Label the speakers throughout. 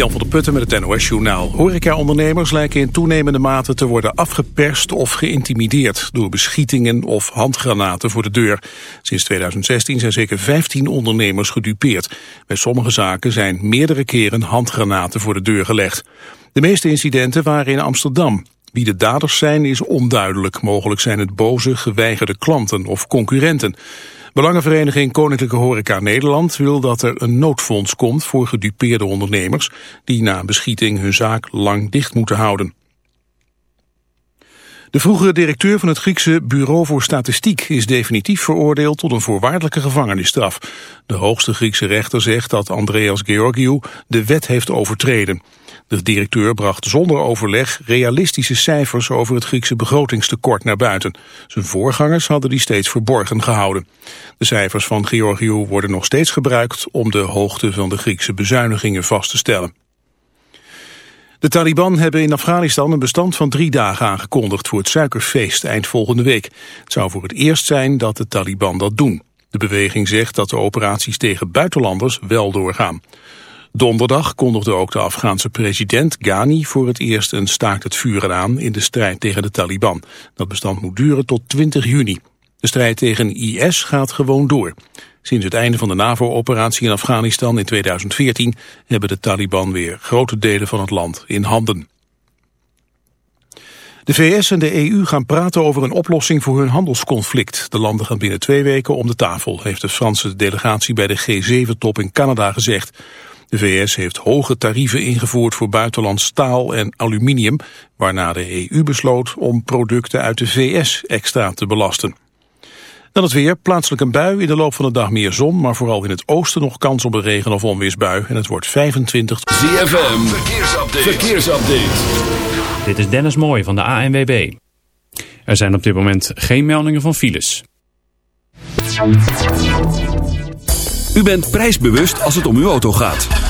Speaker 1: Jan van der Putten met het NOS-journaal. Horeca-ondernemers lijken in toenemende mate te worden afgeperst of geïntimideerd door beschietingen of handgranaten voor de deur. Sinds 2016 zijn zeker 15 ondernemers gedupeerd. Bij sommige zaken zijn meerdere keren handgranaten voor de deur gelegd. De meeste incidenten waren in Amsterdam. Wie de daders zijn is onduidelijk. Mogelijk zijn het boze, geweigerde klanten of concurrenten. Belangenvereniging Koninklijke Horeca Nederland wil dat er een noodfonds komt voor gedupeerde ondernemers die na beschieting hun zaak lang dicht moeten houden. De vroegere directeur van het Griekse Bureau voor Statistiek is definitief veroordeeld tot een voorwaardelijke gevangenisstraf. De hoogste Griekse rechter zegt dat Andreas Georgiou de wet heeft overtreden. De directeur bracht zonder overleg realistische cijfers over het Griekse begrotingstekort naar buiten. Zijn voorgangers hadden die steeds verborgen gehouden. De cijfers van Georgiou worden nog steeds gebruikt om de hoogte van de Griekse bezuinigingen vast te stellen. De Taliban hebben in Afghanistan een bestand van drie dagen aangekondigd voor het suikerfeest eind volgende week. Het zou voor het eerst zijn dat de Taliban dat doen. De beweging zegt dat de operaties tegen buitenlanders wel doorgaan. Donderdag kondigde ook de Afghaanse president Ghani voor het eerst een staakt het vuren aan in de strijd tegen de Taliban. Dat bestand moet duren tot 20 juni. De strijd tegen IS gaat gewoon door. Sinds het einde van de NAVO-operatie in Afghanistan in 2014 hebben de Taliban weer grote delen van het land in handen. De VS en de EU gaan praten over een oplossing voor hun handelsconflict. De landen gaan binnen twee weken om de tafel, heeft de Franse delegatie bij de G7-top in Canada gezegd. De VS heeft hoge tarieven ingevoerd voor buitenlands staal en aluminium, waarna de EU besloot om producten uit de VS extra te belasten. Dan het weer, plaatselijk een bui, in de loop van de dag meer zon, maar vooral in het oosten nog kans op een regen- of onweersbui. En het wordt 25...
Speaker 2: ZFM, verkeersupdate. verkeersupdate.
Speaker 3: Dit is Dennis Mooij van de ANWB. Er zijn op dit moment geen meldingen van files.
Speaker 2: U bent prijsbewust als het om uw auto gaat.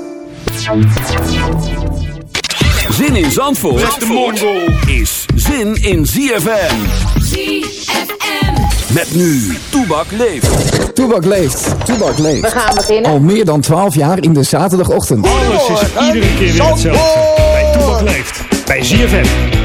Speaker 2: Zin in Zandvoort is zin in ZFM.
Speaker 4: ZFM.
Speaker 2: Met nu, Toebak leeft.
Speaker 5: Toebak leeft, Toebak leeft.
Speaker 6: We gaan beginnen.
Speaker 5: Al meer dan 12 jaar in de zaterdagochtend.
Speaker 7: Alles is iedere keer weer hetzelfde. Bij Toebak leeft. Bij ZFM.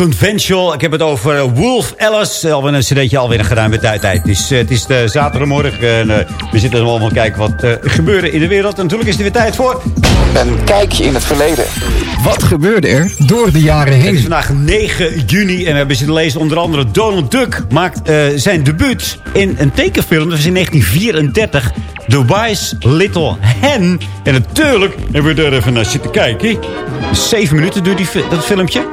Speaker 6: Unconventional. Ik heb het over eh, Wolf Alice. Alweer een cd'tje, alweer een geruime tijd. tijd. Het is, eh, het is de zaterdagmorgen en eh, we zitten allemaal te kijken wat eh gebeurt in de wereld. En natuurlijk is er weer tijd voor.
Speaker 5: Een kijkje in het verleden. Wat gebeurde er door de jaren
Speaker 6: Het is
Speaker 5: heen?
Speaker 6: vandaag 9 juni en we hebben zitten lezen onder andere Donald Duck maakt eh, zijn debuut in een tekenfilm. Dat was in 1934. The Wise Little Hen. En natuurlijk hebben we er even naar zitten kijken. Zeven minuten duurt die, dat filmpje.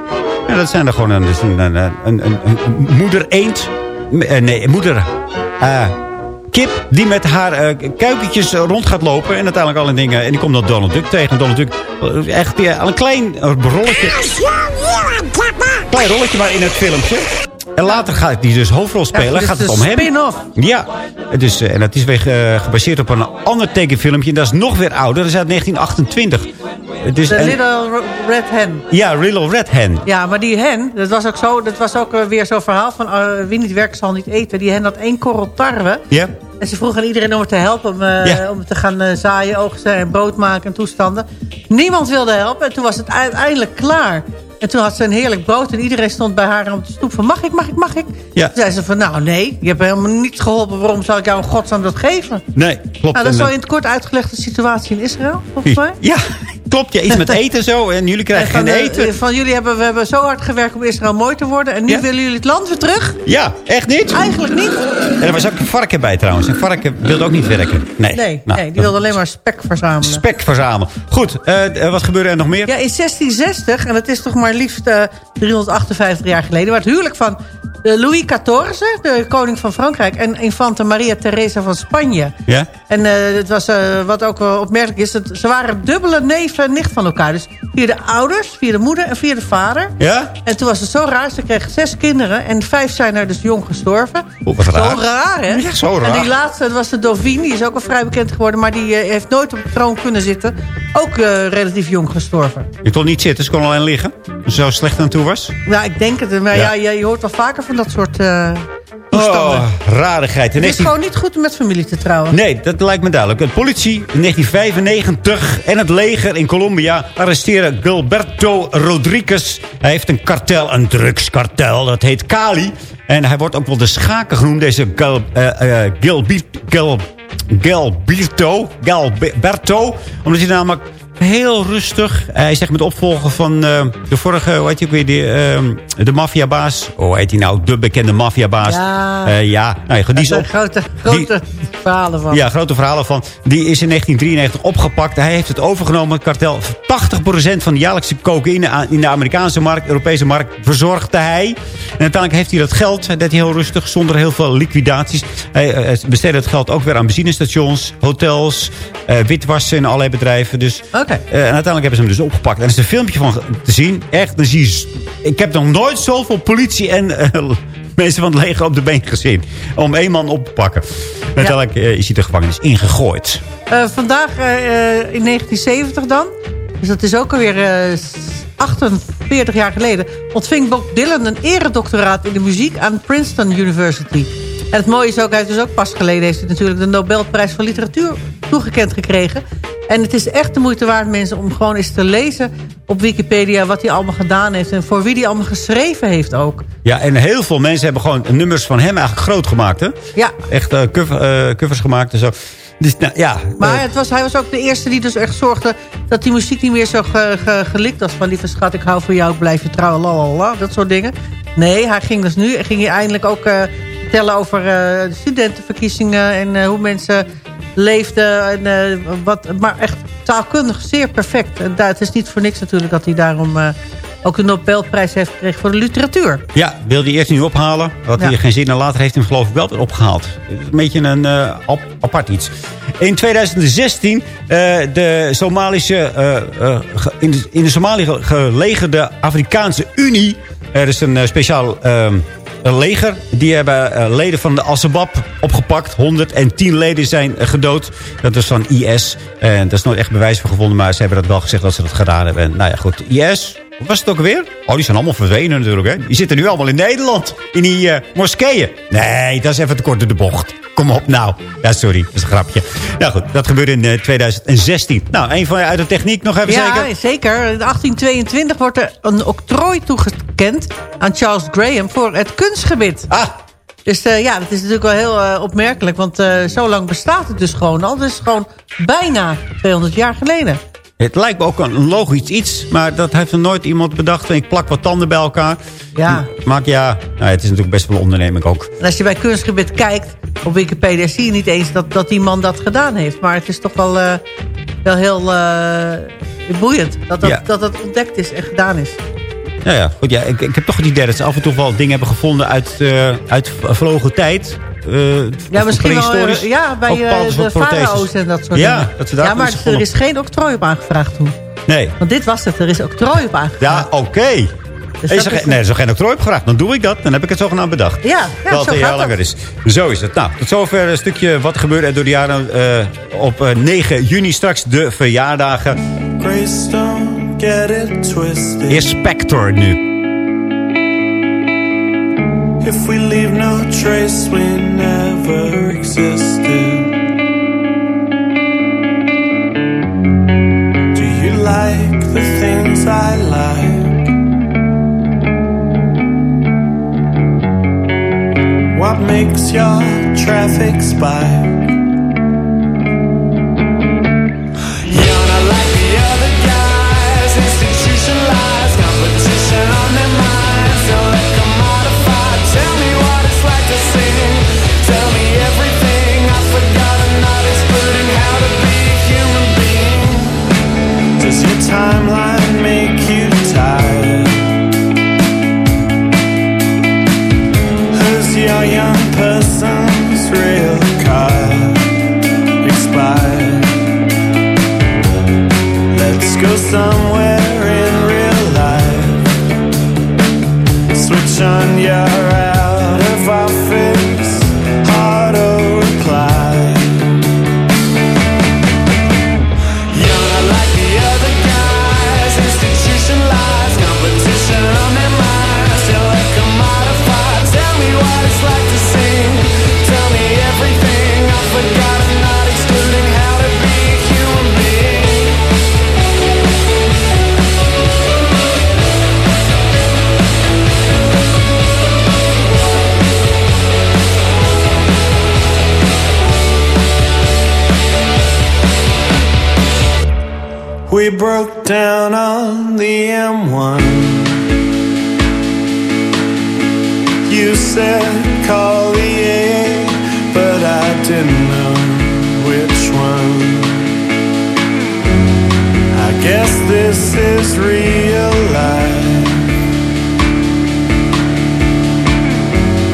Speaker 6: En dat zijn er gewoon een, dus een, een, een, moeder eend. Eh, nee, moeder... eh, kip die met haar eh, kuikentjes rond gaat lopen. En uiteindelijk alle dingen. En die komt dan Donald Duck tegen. Donald Duck, echt ja, een klein rolletje. Klein rolletje maar in het filmpje. En later gaat hij dus hoofdrol spelen.
Speaker 8: Ja, dus
Speaker 6: gaat het om hem.
Speaker 8: spin-off.
Speaker 6: Ja, eh, en dat is weer eh, gebaseerd op een ander tekenfilmpje. En dat is nog weer ouder. Dat is uit 1928. Het is
Speaker 8: De
Speaker 6: een-
Speaker 8: Little Red Hen.
Speaker 6: Ja, Little Red Hen.
Speaker 8: Ja, maar die hen, dat was ook, zo, dat was ook eh, weer zo'n verhaal van wie niet werkt zal niet eten. Die hen had één korrel tarwe.
Speaker 6: Ja.
Speaker 8: En ze vroegen aan iedereen om het te helpen. Om,
Speaker 6: Ja.
Speaker 8: om te gaan zaaien, oogsten en brood maken en toestanden. Niemand wilde helpen. En toen was het uiteindelijk klaar. En toen had ze een heerlijk brood. En iedereen stond bij haar op de stoep van... mag ik, mag ik, mag ik?
Speaker 6: Ja.
Speaker 8: Toen zei ze van, nou nee, je hebt helemaal niets geholpen. Waarom zou ik jou in godsnaam dat geven?
Speaker 6: Nee, klopt.
Speaker 8: Nou, dat is zo
Speaker 6: eh,
Speaker 8: in het kort uitgelegd de situatie in Israël, volgens mij.
Speaker 6: Ja, klopt. Ja, iets met eten zo. En jullie krijgen
Speaker 8: En van,
Speaker 6: geen
Speaker 8: eh,
Speaker 6: eten.
Speaker 8: van jullie hebben we hebben zo hard gewerkt om Israël mooi te worden. En nu
Speaker 6: Ja.
Speaker 8: willen jullie het land weer terug?
Speaker 6: Ja, echt niet?
Speaker 8: Eigenlijk niet.
Speaker 6: En er was ook een varken bij trouwens. Een varken wilde ook niet werken. Nee,
Speaker 8: Nee,
Speaker 6: Nou,
Speaker 8: nee die wilde alleen maar spek verzamelen.
Speaker 6: Spek verzamelen. Goed, eh, eh, wat gebeurde er nog meer?
Speaker 8: Ja, in 1660, en dat is toch maar liefst eh, 358 jaar geleden... waar het huwelijk van eh, Louis XIV, de koning van Frankrijk... en infante Maria Theresa van Spanje.
Speaker 6: Ja?
Speaker 8: En eh, het was, eh, wat ook wel opmerkelijk is... Dat ze waren dubbele neef en nicht van elkaar. Dus via de ouders, via de moeder en via de vader.
Speaker 6: Ja?
Speaker 8: En toen was het zo raar. Ze kregen zes kinderen. En vijf zijn er dus jong gestorven.
Speaker 6: Oh, wat raar.
Speaker 8: Zo raar, hè?
Speaker 6: Ja, zo raar.
Speaker 8: En die laatste, dat was de Dauphine. Die is ook al vrij bekend geworden. Maar die eh, heeft nooit op de troon kunnen zitten. Ook eh, relatief jong gestorven.
Speaker 6: Je kon niet zitten, ze kon alleen liggen. Zo slecht aan toe was.
Speaker 8: Ja, ik denk het. Maar
Speaker 6: Ja.
Speaker 8: ja, je, je hoort wel vaker van dat soort eh toestanden.
Speaker 6: Oh, rarigheid.
Speaker 8: Het is
Speaker 6: 19
Speaker 8: gewoon niet goed om met familie te trouwen.
Speaker 6: Nee, dat lijkt me duidelijk. De politie in 1995 en het leger in Colombia arresteren Gilberto Rodriguez. Hij heeft een kartel, een drugskartel, dat heet Cali. En hij wordt ook wel de schaker genoemd, deze Gil, eh, eh, Gil, Gilberto. Gilberto. Omdat hij namelijk heel rustig... Hij zegt met opvolger van eh, de vorige, hoe heet je ook weer, die, ehm, de maffiabaas. Oh, heet hij nou? De bekende maffiabaas.
Speaker 8: Ja.
Speaker 6: Eh, ja, nou, ja, die is op,
Speaker 8: grote, grote verhalen van.
Speaker 6: ja, grote verhalen van. Die is in 1993 opgepakt. Hij heeft het overgenomen, het kartel. 80% van de jaarlijkse cocaïne in de Amerikaanse markt, Europese markt, verzorgde hij. En uiteindelijk heeft hij dat geld, hij deed hij heel rustig, zonder heel veel liquidaties. Hij eh, besteedde het geld ook weer aan benzinestations, hotels, eh, witwassen in allerlei bedrijven. Dus, Eh, en uiteindelijk hebben ze hem dus opgepakt. En er is een filmpje van te zien. Echt, dan zie je... Ik heb nog nooit zoveel politie en... eh, Mensen van het leger op de been gezien. Om één man op te pakken. En Uiteindelijk eh, is hij de gevangenis ingegooid.
Speaker 8: Vandaag in 1970 dan, dus dat is ook alweer eh, 48 jaar geleden... ontving Bob Dylan een eredoctoraat in de muziek aan Princeton University. En het mooie is ook, hij heeft dus ook pas geleden... heeft hij natuurlijk de Nobelprijs van Literatuur toegekend gekregen. En het is echt de moeite waard, mensen, om gewoon eens te lezen op Wikipedia... wat hij allemaal gedaan heeft en voor wie hij allemaal geschreven heeft ook.
Speaker 6: Ja, en heel veel mensen hebben gewoon nummers van hem eigenlijk groot gemaakt. Hè?
Speaker 8: Ja,
Speaker 6: Echt eh, covers gemaakt en zo. Dus nou, ja,
Speaker 8: Maar
Speaker 6: eh,
Speaker 8: het was, hij was ook de eerste die dus echt zorgde... dat die muziek niet meer zo ge, ge- gelikt was. Van lieve schat, ik hou van jou, ik blijf je trouw, lalala, dat soort dingen. Nee, hij ging dus nu ging hij eindelijk ook vertellen over de studentenverkiezingen... en hoe mensen leefden. En, eh, wat, maar echt taalkundig zeer perfect. En het is niet voor niks natuurlijk dat hij daarom... eh, ook de Nobelprijs heeft gekregen voor de literatuur.
Speaker 6: ja, wilde hij eerst niet ophalen. Had
Speaker 8: Ja.
Speaker 6: hij geen zin. En later heeft hij hem geloof ik wel weer opgehaald. Een beetje een eh, ap- apart iets. In 2016, eh, de Somalische, in, de, in de Somalië ge- gelegerde Afrikaanse Unie. Er is een speciaal eh, een leger. Die hebben eh, leden van de Al-Shabaab opgepakt. 110 leden zijn eh, gedood. Dat is van IS. En daar is nooit echt bewijs voor gevonden. Maar ze hebben dat wel gezegd dat ze dat gedaan hebben. En, nou ja, goed. IS, wat was het ook weer? Oh, die zijn allemaal verdwenen natuurlijk. Hè? Die zitten nu allemaal in Nederland. In die eh, moskeeën. Nee, dat is even te kort door de bocht. Kom op nou. Ja, sorry. Dat is een grapje. Nou goed, dat gebeurde in eh, 2016. Nou, een van uit de techniek nog even
Speaker 8: Ja,
Speaker 6: zeker.
Speaker 8: zeker. In 1822 wordt er een octrooi toege- bekend aan Charles Graham voor het kunstgebit.
Speaker 6: Ah,
Speaker 8: Dus eh, ja, dat is natuurlijk wel heel eh, opmerkelijk. Want eh, zo lang bestaat het dus gewoon al. Het is gewoon bijna 200 jaar geleden.
Speaker 6: Het lijkt me ook een logisch iets. Maar dat heeft er nooit iemand bedacht. Ik plak wat tanden bij elkaar.
Speaker 8: Ja.
Speaker 6: Maak ja, nou, het is natuurlijk best wel een onderneming ook.
Speaker 8: En als je bij kunstgebit kijkt op Wikipedia... zie je niet eens dat, dat die man dat gedaan heeft. Maar het is toch wel, eh, wel heel eh, boeiend dat dat,
Speaker 6: Ja.
Speaker 8: dat dat ontdekt is en gedaan is.
Speaker 6: Ja, ja, goed, ja ik, ik heb toch het idee dat ze af en toe wel dingen hebben gevonden uit, eh uit vervlogen tijd. Eh,
Speaker 8: Ja, misschien wel
Speaker 6: prehistorisch.
Speaker 8: ja,
Speaker 6: Ook
Speaker 8: bij eh, de farao's en dat soort
Speaker 6: Ja,
Speaker 8: dingen.
Speaker 6: dat ze daar
Speaker 8: ja, maar er is geen octrooi op aangevraagd toen.
Speaker 6: Nee.
Speaker 8: Want dit was het, er is octrooi op aangevraagd.
Speaker 6: Ja, oké.
Speaker 8: Dus
Speaker 6: Is er,
Speaker 8: is-
Speaker 6: nee, er is nog geen octrooi opgevraagd. Dan doe ik dat. Dan heb ik het zogenaamd bedacht.
Speaker 8: Ja, ja
Speaker 6: dat
Speaker 8: zo
Speaker 6: het een jaar
Speaker 8: gaat
Speaker 6: langer
Speaker 8: dat.
Speaker 6: is. Zo is het. Nou, tot zover een stukje wat gebeurde er door de jaren eh, op eh, 9 juni. Straks de verjaardagen.
Speaker 9: Get it twisted.
Speaker 6: Is Spector nu.
Speaker 9: If we leave no trace, we never existed. Do you like the things I like? What makes your traffic spike? Somewhere in real life. Switch on your We broke down on the M1. You said call the A, but I didn't know which one. I guess this is real life.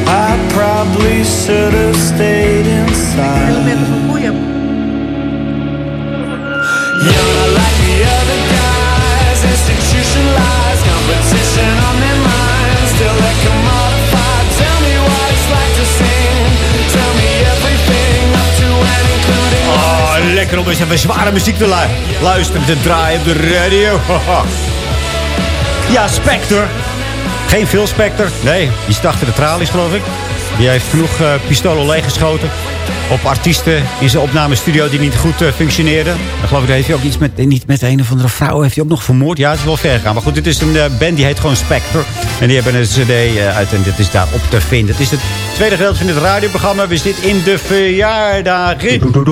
Speaker 9: I probably should have stayed inside.
Speaker 6: Lekker om eens even zware muziek te lu- luisteren. Te draaien op de radio. ja, Spector. Geen Phil Spector. Nee, die achter de tralies, geloof ik. Die heeft genoeg eh, pistolen leeggeschoten. Op artiesten in zijn opnamestudio die niet goed eh, functioneerden. Dan geloof ik, dat heeft hij ook iets met, niet met een of andere vrouw heeft hij ook nog vermoord. Ja, het is wel ver gegaan. Maar goed, dit is een eh, band die heet gewoon Spector. En die hebben een cd eh, uit en dit is daar op te vinden. Het is het tweede gedeelte van dit radioprogramma. We zitten in de verjaardagen.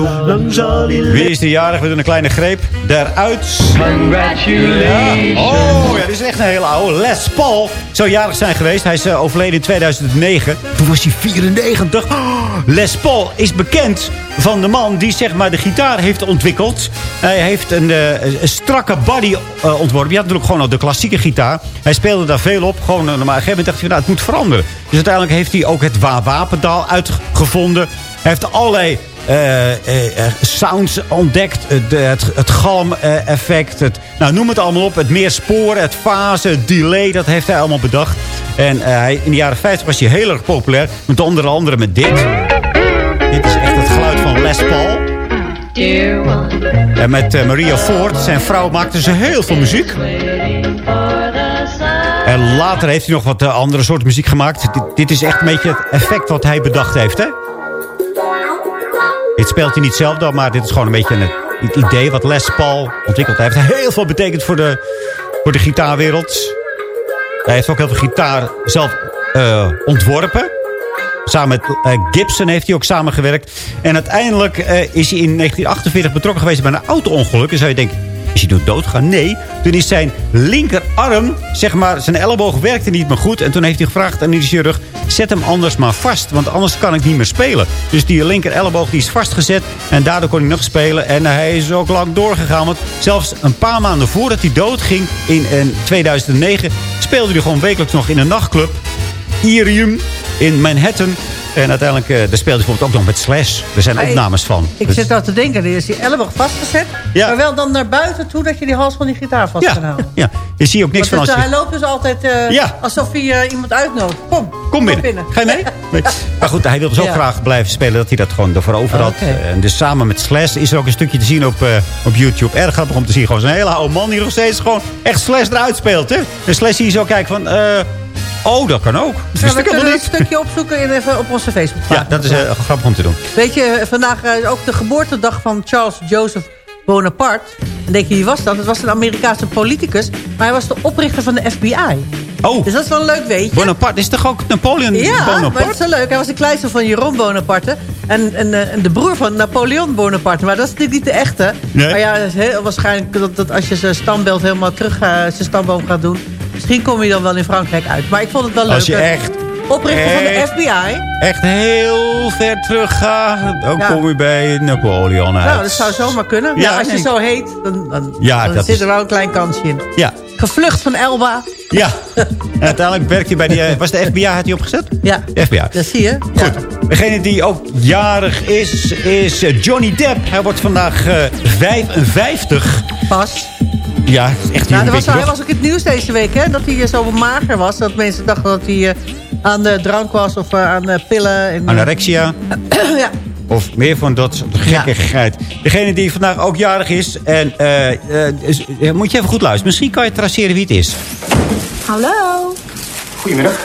Speaker 6: Wie is de jarig? We doen een kleine greep. Daaruit.
Speaker 10: Congratulations.
Speaker 6: Oh, ja, dit is echt een hele oude. Les Paul zou jarig zijn geweest. Hij is overleden in 2009. Toen was hij 94. Oh, Les Paul is bekend van de man die zeg maar de gitaar heeft ontwikkeld. Hij heeft een, eh, een strakke body eh, ontworpen. Je had natuurlijk gewoon al de klassieke gitaar. Hij speelde daar veel op. Gewoon, eh, maar op een gegeven moment dacht hij, nou, het moet veranderen. Dus uiteindelijk heeft hij ook het wah-wah-pedaal uitgevonden. Hij heeft allerlei sounds ontdekt. Het, het, galm-effect. nou, noem het allemaal op. Het meer sporen, het fase, het delay. Dat heeft hij allemaal bedacht. En hij, in de jaren 50 was hij heel erg populair. Met onder andere met. Dit Les Paul. En met eh, Maria Ford, zijn vrouw, maakten ze heel veel muziek. En later heeft hij nog wat eh, andere soort muziek gemaakt. Dit, dit is echt een beetje het effect wat hij bedacht heeft, hè? Dit speelt hij niet zelf dan, maar dit is gewoon een beetje een, het idee wat Les Paul ontwikkeld heeft. Hij heeft heel veel betekend voor de, voor de gitaarwereld. Hij heeft ook heel veel gitaar zelf eh, ontworpen. Samen met eh, Gibson heeft hij ook samengewerkt. En uiteindelijk eh, is hij in 1948 betrokken geweest bij een auto-ongeluk. En zou je denken, is hij dood doodgegaan? Nee. Toen is zijn linkerarm, zeg maar, zijn elleboog werkte niet meer goed. En toen heeft hij gevraagd aan de chirurg, zet hem anders maar vast. Want anders kan ik niet meer spelen. Dus die linker elleboog die is vastgezet. En daardoor kon hij nog spelen. En hij is ook lang doorgegaan. Want zelfs een paar maanden voordat hij doodging in, in 2009... speelde hij gewoon wekelijks nog in een nachtclub. Irium in Manhattan. En uiteindelijk, eh, daar speelde hij bijvoorbeeld ook nog met Slash. Er zijn opnames van.
Speaker 8: Ik
Speaker 6: Dus-
Speaker 8: zit nou te denken, er is die elleboog vastgezet.
Speaker 6: Ja.
Speaker 8: Maar wel dan naar buiten toe dat je die hals van die gitaar vast kan houden.
Speaker 6: ja, je ziet ook niks
Speaker 8: Want
Speaker 6: van
Speaker 8: het,
Speaker 6: als
Speaker 8: eh,
Speaker 6: je...
Speaker 8: hij loopt dus altijd eh,
Speaker 6: Ja.
Speaker 8: alsof hij iemand uitnodigt. Kom,
Speaker 6: Kom binnen. Ga je mee? Nee. Maar goed, hij wil zo graag blijven spelen dat hij dat gewoon ervoor over had. En dus samen met Slash is er ook een stukje te zien op, op YouTube. Erg grappig om te zien. Gewoon zo'n hele oude man die nog steeds gewoon echt Slash eruit speelt. Hè? En Slash zie je zo kijken van... eh, oh, dat kan ook. Dat
Speaker 8: Ja,
Speaker 6: wist
Speaker 8: we kunnen een stukje opzoeken in, even op onze Facebook.
Speaker 6: Ja, dat is eh, grappig om te doen.
Speaker 8: Weet je, eh, vandaag eh, ook de geboortedag van Charles Joseph Bonaparte. Dan denk je, wie was dat? Het was een Amerikaanse politicus. Maar hij was de oprichter van de FBI.
Speaker 6: Oh,
Speaker 8: Dus dat is wel een leuk weetje.
Speaker 6: Bonaparte is toch ook Napoleon
Speaker 8: Ja, maar het
Speaker 6: Bonaparte?
Speaker 8: is zo leuk. Hij was de kleinzoon van Jeroen Bonaparte. En, en, eh, en de broer van Napoleon Bonaparte. Maar dat is natuurlijk niet de echte.
Speaker 6: Nee.
Speaker 8: Maar ja, het is heel, waarschijnlijk dat, dat als je zijn stambeeld helemaal terug... eh, zijn stamboom gaat doen... Misschien kom je dan wel in Frankrijk uit. Maar ik vond het wel leuk.
Speaker 6: Als je echt,
Speaker 8: Oprichter van de FBI.
Speaker 6: echt heel ver terug gaat... dan
Speaker 8: Ja.
Speaker 6: kom je bij Napoleon uit.
Speaker 8: Nou, dat zou zomaar kunnen.
Speaker 6: Ja,
Speaker 8: Ja, als je zo heet, dan, dan,
Speaker 6: Ja,
Speaker 8: dan
Speaker 6: dat
Speaker 8: zit er wel een klein kansje in.
Speaker 6: Ja,
Speaker 8: Gevlucht van Elba.
Speaker 6: ja. en uiteindelijk werkte hij bij die... eh, was de FBI, had hij opgezet?
Speaker 8: Ja,
Speaker 6: FBI.
Speaker 8: dat zie je.
Speaker 6: Goed. Degene die ook jarig is, is eh, Johnny Depp. Hij wordt vandaag eh, 55.
Speaker 8: Pas.
Speaker 6: Ja, het is echt
Speaker 8: Nou,
Speaker 6: een
Speaker 8: er was, hij was ook in het nieuws deze week, hè? Dat hij eh, zo mager was. Dat mensen dachten dat hij eh, aan de drank was of eh, aan de pillen. En,
Speaker 6: Anorexia.
Speaker 8: ja.
Speaker 6: Of meer van dat soort gekkigheid. Degene die vandaag ook jarig is. En eh, eh, eh, moet je even goed luisteren. Misschien kan je traceren wie het is.
Speaker 11: Hallo.
Speaker 12: Goedemiddag.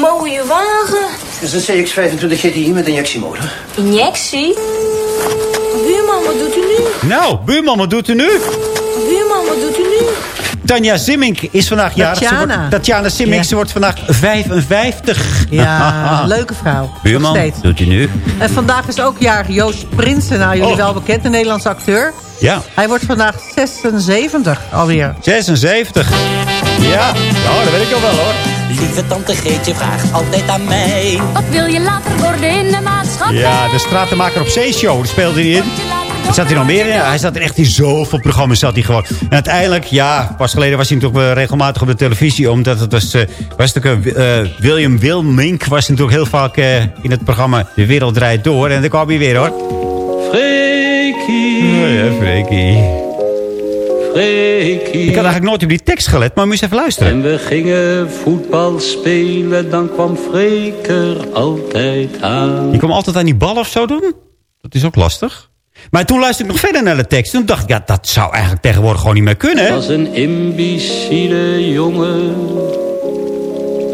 Speaker 11: Mooie wagen.
Speaker 12: Dat is een CX-25 GTI met injectiemotor.
Speaker 11: Injectie? Buurman, wat doet u nu?
Speaker 6: Nou, buurman, wat doet u nu?
Speaker 11: Buurman, wat doet u nu?
Speaker 6: Tanja Simmink is vandaag jarig. Ze
Speaker 8: Tatjana.
Speaker 6: wordt- Tatjana Simmink,
Speaker 8: Ja.
Speaker 6: ze wordt vandaag 55.
Speaker 8: Ja, leuke vrouw.
Speaker 6: Buurman, doet u nu?
Speaker 8: En vandaag is ook jarig Joost Prinsen. Nou, jullie
Speaker 6: Oh.
Speaker 8: wel bekend, een Nederlandse acteur.
Speaker 6: Ja,
Speaker 8: Hij wordt vandaag 76 alweer.
Speaker 6: 76. Ja, nou, dat weet ik al wel hoor.
Speaker 13: Lieve tante Greetje vraagt altijd aan mij.
Speaker 4: Wat wil je later worden in de maatschappij?
Speaker 6: Ja, de Stratenmaker op Zeeshow, daar speelde hij in. Zat hij nog meer in? Hij zat er echt in zoveel programma's zat hij gewoon. En uiteindelijk, ja, pas geleden was hij natuurlijk regelmatig op de televisie. Omdat het was, eh, was natuurlijk, eh, William Wilmink was natuurlijk heel vaak eh, in het programma De Wereld Draait Door. En daar kwam hij weer hoor.
Speaker 14: Freekie.
Speaker 6: Oh ja, Freekie.
Speaker 14: Freekie.
Speaker 6: Ik had eigenlijk nooit op die tekst gelet, maar moest even luisteren.
Speaker 14: En we gingen voetbal spelen, dan kwam Freker altijd aan.
Speaker 6: Je kwam altijd aan die bal of zo doen? Dat is ook lastig. Maar toen luisterde ik nog verder naar de tekst. Toen dacht ik, ja, dat zou eigenlijk tegenwoordig gewoon niet meer kunnen. hè?
Speaker 14: Was een imbecile jongen,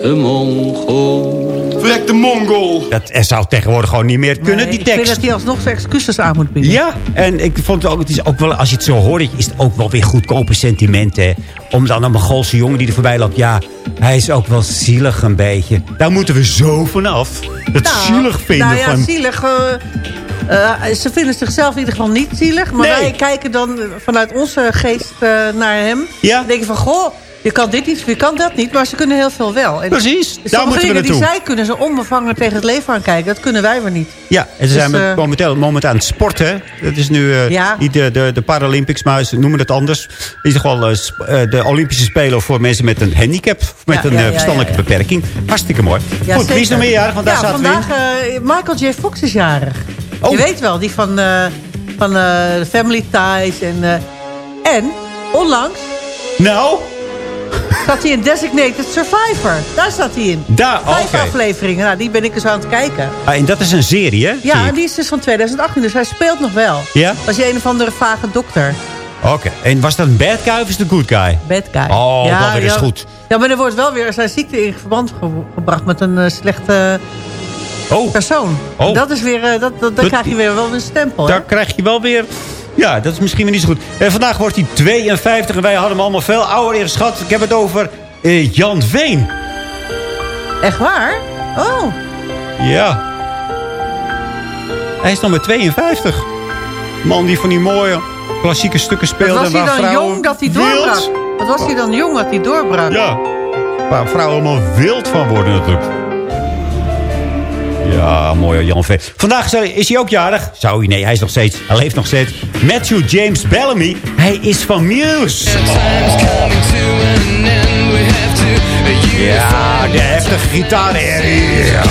Speaker 14: een mongool.
Speaker 6: Vrek de Mongol. Dat zou tegenwoordig gewoon niet meer kunnen,
Speaker 8: Nee,
Speaker 6: die
Speaker 8: Ik vind
Speaker 6: tekst.
Speaker 8: dat hij alsnog zijn excuses aan moet bieden.
Speaker 6: Ja, en ik vond het ook, het is ook wel, als je het zo hoort, is het ook wel weer goedkope sentimenten. Om dan een Mongoolse jongen die er voorbij loopt, ja, hij is ook wel zielig een beetje. Daar moeten we zo vanaf. Dat
Speaker 8: Nou,
Speaker 6: zielig vinden
Speaker 8: nou ja,
Speaker 6: van...
Speaker 8: zielig. eh, eh, ze vinden zichzelf in ieder geval niet zielig. Maar
Speaker 6: Nee.
Speaker 8: wij kijken dan vanuit onze geest eh, naar hem.
Speaker 6: Ja.
Speaker 8: Dan denken van, goh, je kan dit niet, je kan dat niet. Maar ze kunnen heel veel wel. En
Speaker 6: Precies, daar moeten we
Speaker 8: dingen die
Speaker 6: naartoe.
Speaker 8: zij kunnen, ze onbevangen tegen het leven aankijken. Dat kunnen wij maar niet.
Speaker 6: Ja, en ze zijn
Speaker 8: Dus,
Speaker 6: met-
Speaker 8: eh,
Speaker 6: momenteel, momenteel aan het sporten. Dat is nu eh,
Speaker 8: Ja.
Speaker 6: niet de, de, de Paralympics, maar ze noemen het anders. Is toch wel eh, de Olympische Spelen voor mensen met een handicap. Of met
Speaker 8: Ja,
Speaker 6: een
Speaker 8: ja,
Speaker 6: verstandelijke beperking. Hartstikke mooi.
Speaker 8: Ja,
Speaker 6: Goed, wie is er
Speaker 8: zeker.
Speaker 6: meer jarig? Want daar
Speaker 8: ja,
Speaker 6: zaten
Speaker 8: vandaag
Speaker 6: we in.
Speaker 8: eh, Michael J. Fox is jarig.
Speaker 6: Oh.
Speaker 8: Je weet wel, die van, van Family Ties. En, en onlangs
Speaker 6: Nou,
Speaker 8: zat hij in Designated Survivor. Daar zat hij in.
Speaker 6: Daar,
Speaker 8: Vijf afleveringen. Nou, die ben ik eens aan het kijken.
Speaker 6: ah, en dat is een serie, hè?
Speaker 8: Ja, en die is dus van 2018, dus hij speelt nog wel.
Speaker 6: Ja?
Speaker 8: Was hij een of andere vage dokter.
Speaker 6: Oké. En was dat een bad guy of is het een good guy?
Speaker 8: Bad guy.
Speaker 6: Oh,
Speaker 8: ja,
Speaker 6: dat weer is goed.
Speaker 8: Ja, maar er wordt wel weer zijn ziekte in verband ge- gebracht met een eh, slechte
Speaker 6: Oh.
Speaker 8: persoon.
Speaker 6: Oh.
Speaker 8: Dat is weer, eh, dat, dat, dan
Speaker 6: Dat-
Speaker 8: krijg je weer wel een stempel. hè?
Speaker 6: Daar krijg je wel weer... Ja, dat is misschien weer niet zo goed. En vandaag wordt hij 52 en wij hadden hem allemaal veel ouder ingeschat. Ik heb het over eh, Jan Veen.
Speaker 8: Echt waar? Oh.
Speaker 6: Ja. Hij is nog maar 52. Man die van die mooie klassieke stukken
Speaker 8: Wat
Speaker 6: speelde.
Speaker 8: was hij dan jong dat hij doorbrak? Wat was hij dan jong dat hij doorbrak?
Speaker 6: Ja. Waar vrouwen allemaal wild van worden natuurlijk. Ja, mooie Jan Veen. Vandaag is hij ook jarig. Zou hij? Nee, hij is nog steeds. Hij leeft nog steeds. Matthew James Bellamy. Hij is van Muse. Ja, de heftige gitaar. Ja.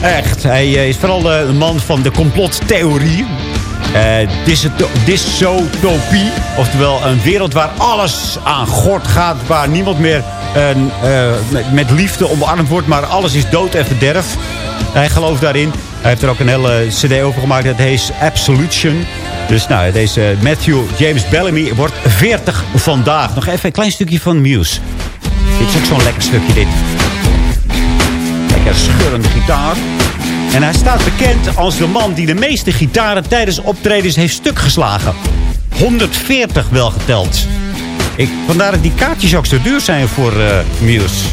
Speaker 6: Echt. Hij eh, is vooral de man van de complottheorie. Eh dysto- dystopie. Oftewel een wereld waar alles aan gort gaat. Waar niemand meer eh, eh, met, met liefde omarmd wordt. Maar alles is dood en verderf. Hij gelooft daarin. Hij heeft er ook een hele cd over gemaakt. Dat heet Absolution. Dus nou, deze Matthew James Bellamy wordt 40 vandaag. Nog even een klein stukje van Muse. Dit is ook zo'n lekker stukje dit. Lekker schurrende gitaar. En hij staat bekend als de man die de meeste gitaren tijdens optredens heeft stuk geslagen. 140 wel geteld. Ik, vandaar dat die kaartjes ook zo duur zijn voor eh Muse.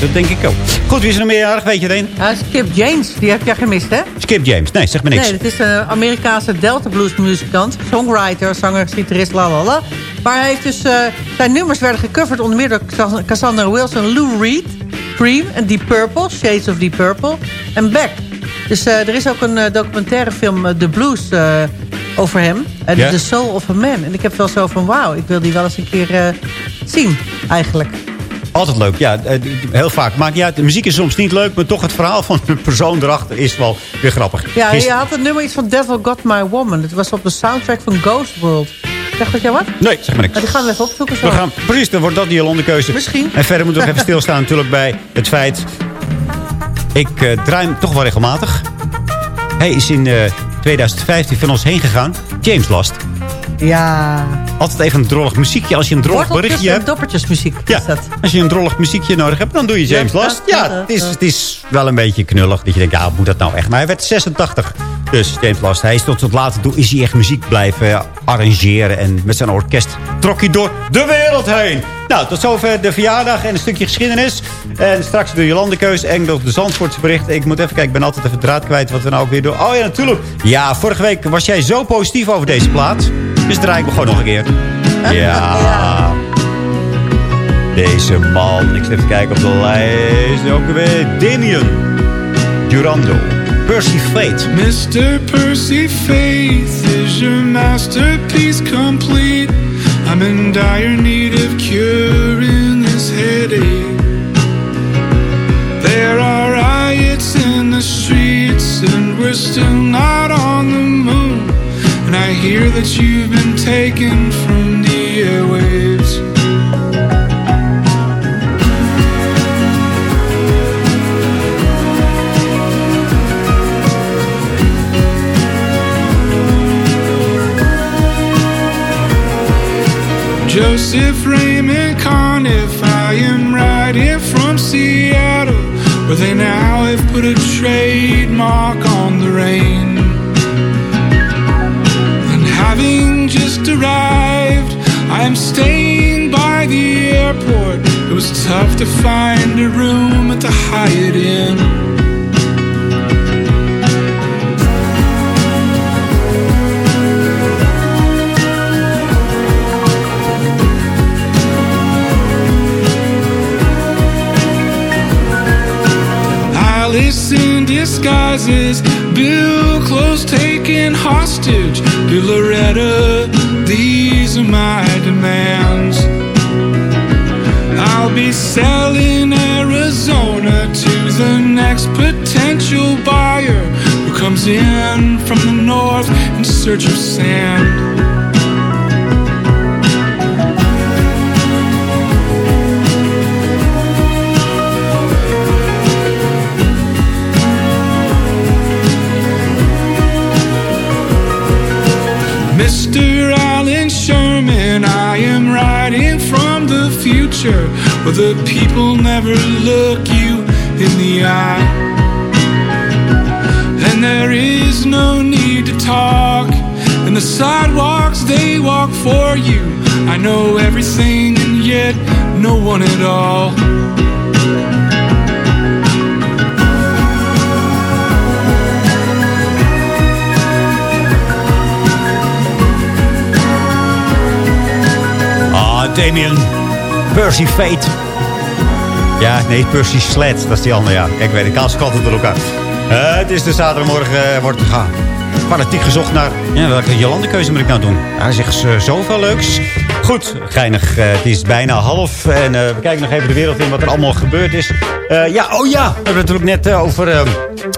Speaker 6: Dat denk ik ook. Goed, wie is er nog meerjarig? Weet je het een?
Speaker 8: Ja, Skip James, die heb jij gemist, hè?
Speaker 6: Skip James. Nee, zeg me niks.
Speaker 8: Nee, dat is een Amerikaanse Delta Blues muzikant. Songwriter, zanger, gitarist, la la la. Maar hij heeft dus... eh, zijn nummers werden gecoverd onder meer door Cass- Cassandra Wilson, Lou Reed, Cream en Deep Purple, Shades of Deep Purple en Beck. Dus eh, er is ook een eh, documentaire film, eh, The Blues, eh, over hem. Eh,
Speaker 6: Ja?
Speaker 8: The Soul of a Man. En ik heb wel zo van, wauw, ik wil die wel eens een keer eh, zien, eigenlijk.
Speaker 6: Altijd leuk, ja. eh, heel vaak. Maakt niet uit. De muziek is soms niet leuk, maar toch het verhaal van de persoon erachter is wel weer grappig.
Speaker 8: Ja, je had het nummer iets van Devil Got My Woman. Het was op de soundtrack van Ghost World. Zegt dat jij wat?
Speaker 6: Nee, zeg maar niks.
Speaker 8: Maar die gaan we even opzoeken zo.
Speaker 6: We gaan, precies, dan wordt dat die Hollande-keuze.
Speaker 8: Misschien.
Speaker 6: En verder moeten we nog even stilstaan natuurlijk bij het feit... Ik eh, draai hem toch wel regelmatig. Hij is in 2015 van ons heen gegaan. James Last.
Speaker 8: Ja.
Speaker 6: Altijd even een drollig muziekje. Als je een drollig berichtje hebt.
Speaker 8: doppertjesmuziek
Speaker 6: Ja,
Speaker 8: is dat.
Speaker 6: als je een drollig muziekje nodig hebt, dan doe je James
Speaker 8: Ja,
Speaker 6: Last.
Speaker 8: ja,
Speaker 6: Ja,
Speaker 8: ja,
Speaker 6: het is,
Speaker 8: ja.
Speaker 6: het is wel een beetje knullig. Dat je denkt, ja, moet dat nou echt? Maar hij werd 86. Dus James Last, hij is tot het later toe is hij echt muziek blijven arrangeren. En met zijn orkest trok hij door de wereld heen. Nou, tot zover de verjaardag en een stukje geschiedenis. En straks de Jolandekeus en nog de Zandvoortse bericht. Ik moet even kijken, ik ben altijd even draad kwijt wat we nou ook weer doen. Oh ja, natuurlijk. Ja, vorige week was jij zo positief over deze plaat. Dus draai ik me gewoon nog een keer. Ja. Deze man, ik zit even kijken op de lijst. Ook weer Damien. Durando. Percy Fate.
Speaker 15: Mr. Percy Faith, is your masterpiece complete? I'm in dire need of curing this headache. There are riots in the streets, and we're still not on the moon. And I hear that you've been taken from the airwaves. Joseph Raymond Conniff, I am writing from Seattle, where they now have put a trademark on the rain. And having just arrived, I am staying by the airport. It was tough to find a room at the Hyatt Inn. Disguises, Bill close taken hostage. Dear Loretta, these are my demands. I'll be selling Arizona to the next potential buyer who comes in from the north in search of sand. Where the people never look you in the eye. And there is no need to talk, and the sidewalks they walk for you. I know everything, and yet
Speaker 9: no one at all.
Speaker 6: Ah, Damien. Percy Fate. Ja, nee, Percy Sled. Dat is die andere, ja. Ik weet, ik haal ze altijd door elkaar. Eh, het is de zaterdagmorgen, eh, wordt gegaan. Fanatiek gezocht naar... Ja, welke Jolandekeuze moet ik nou doen? Er is eh, zoveel leuks. Goed, geinig. eh, het is bijna half. En we kijken nog even de wereld in wat er allemaal gebeurd is. Ja, oh ja. We hebben het natuurlijk net over eh,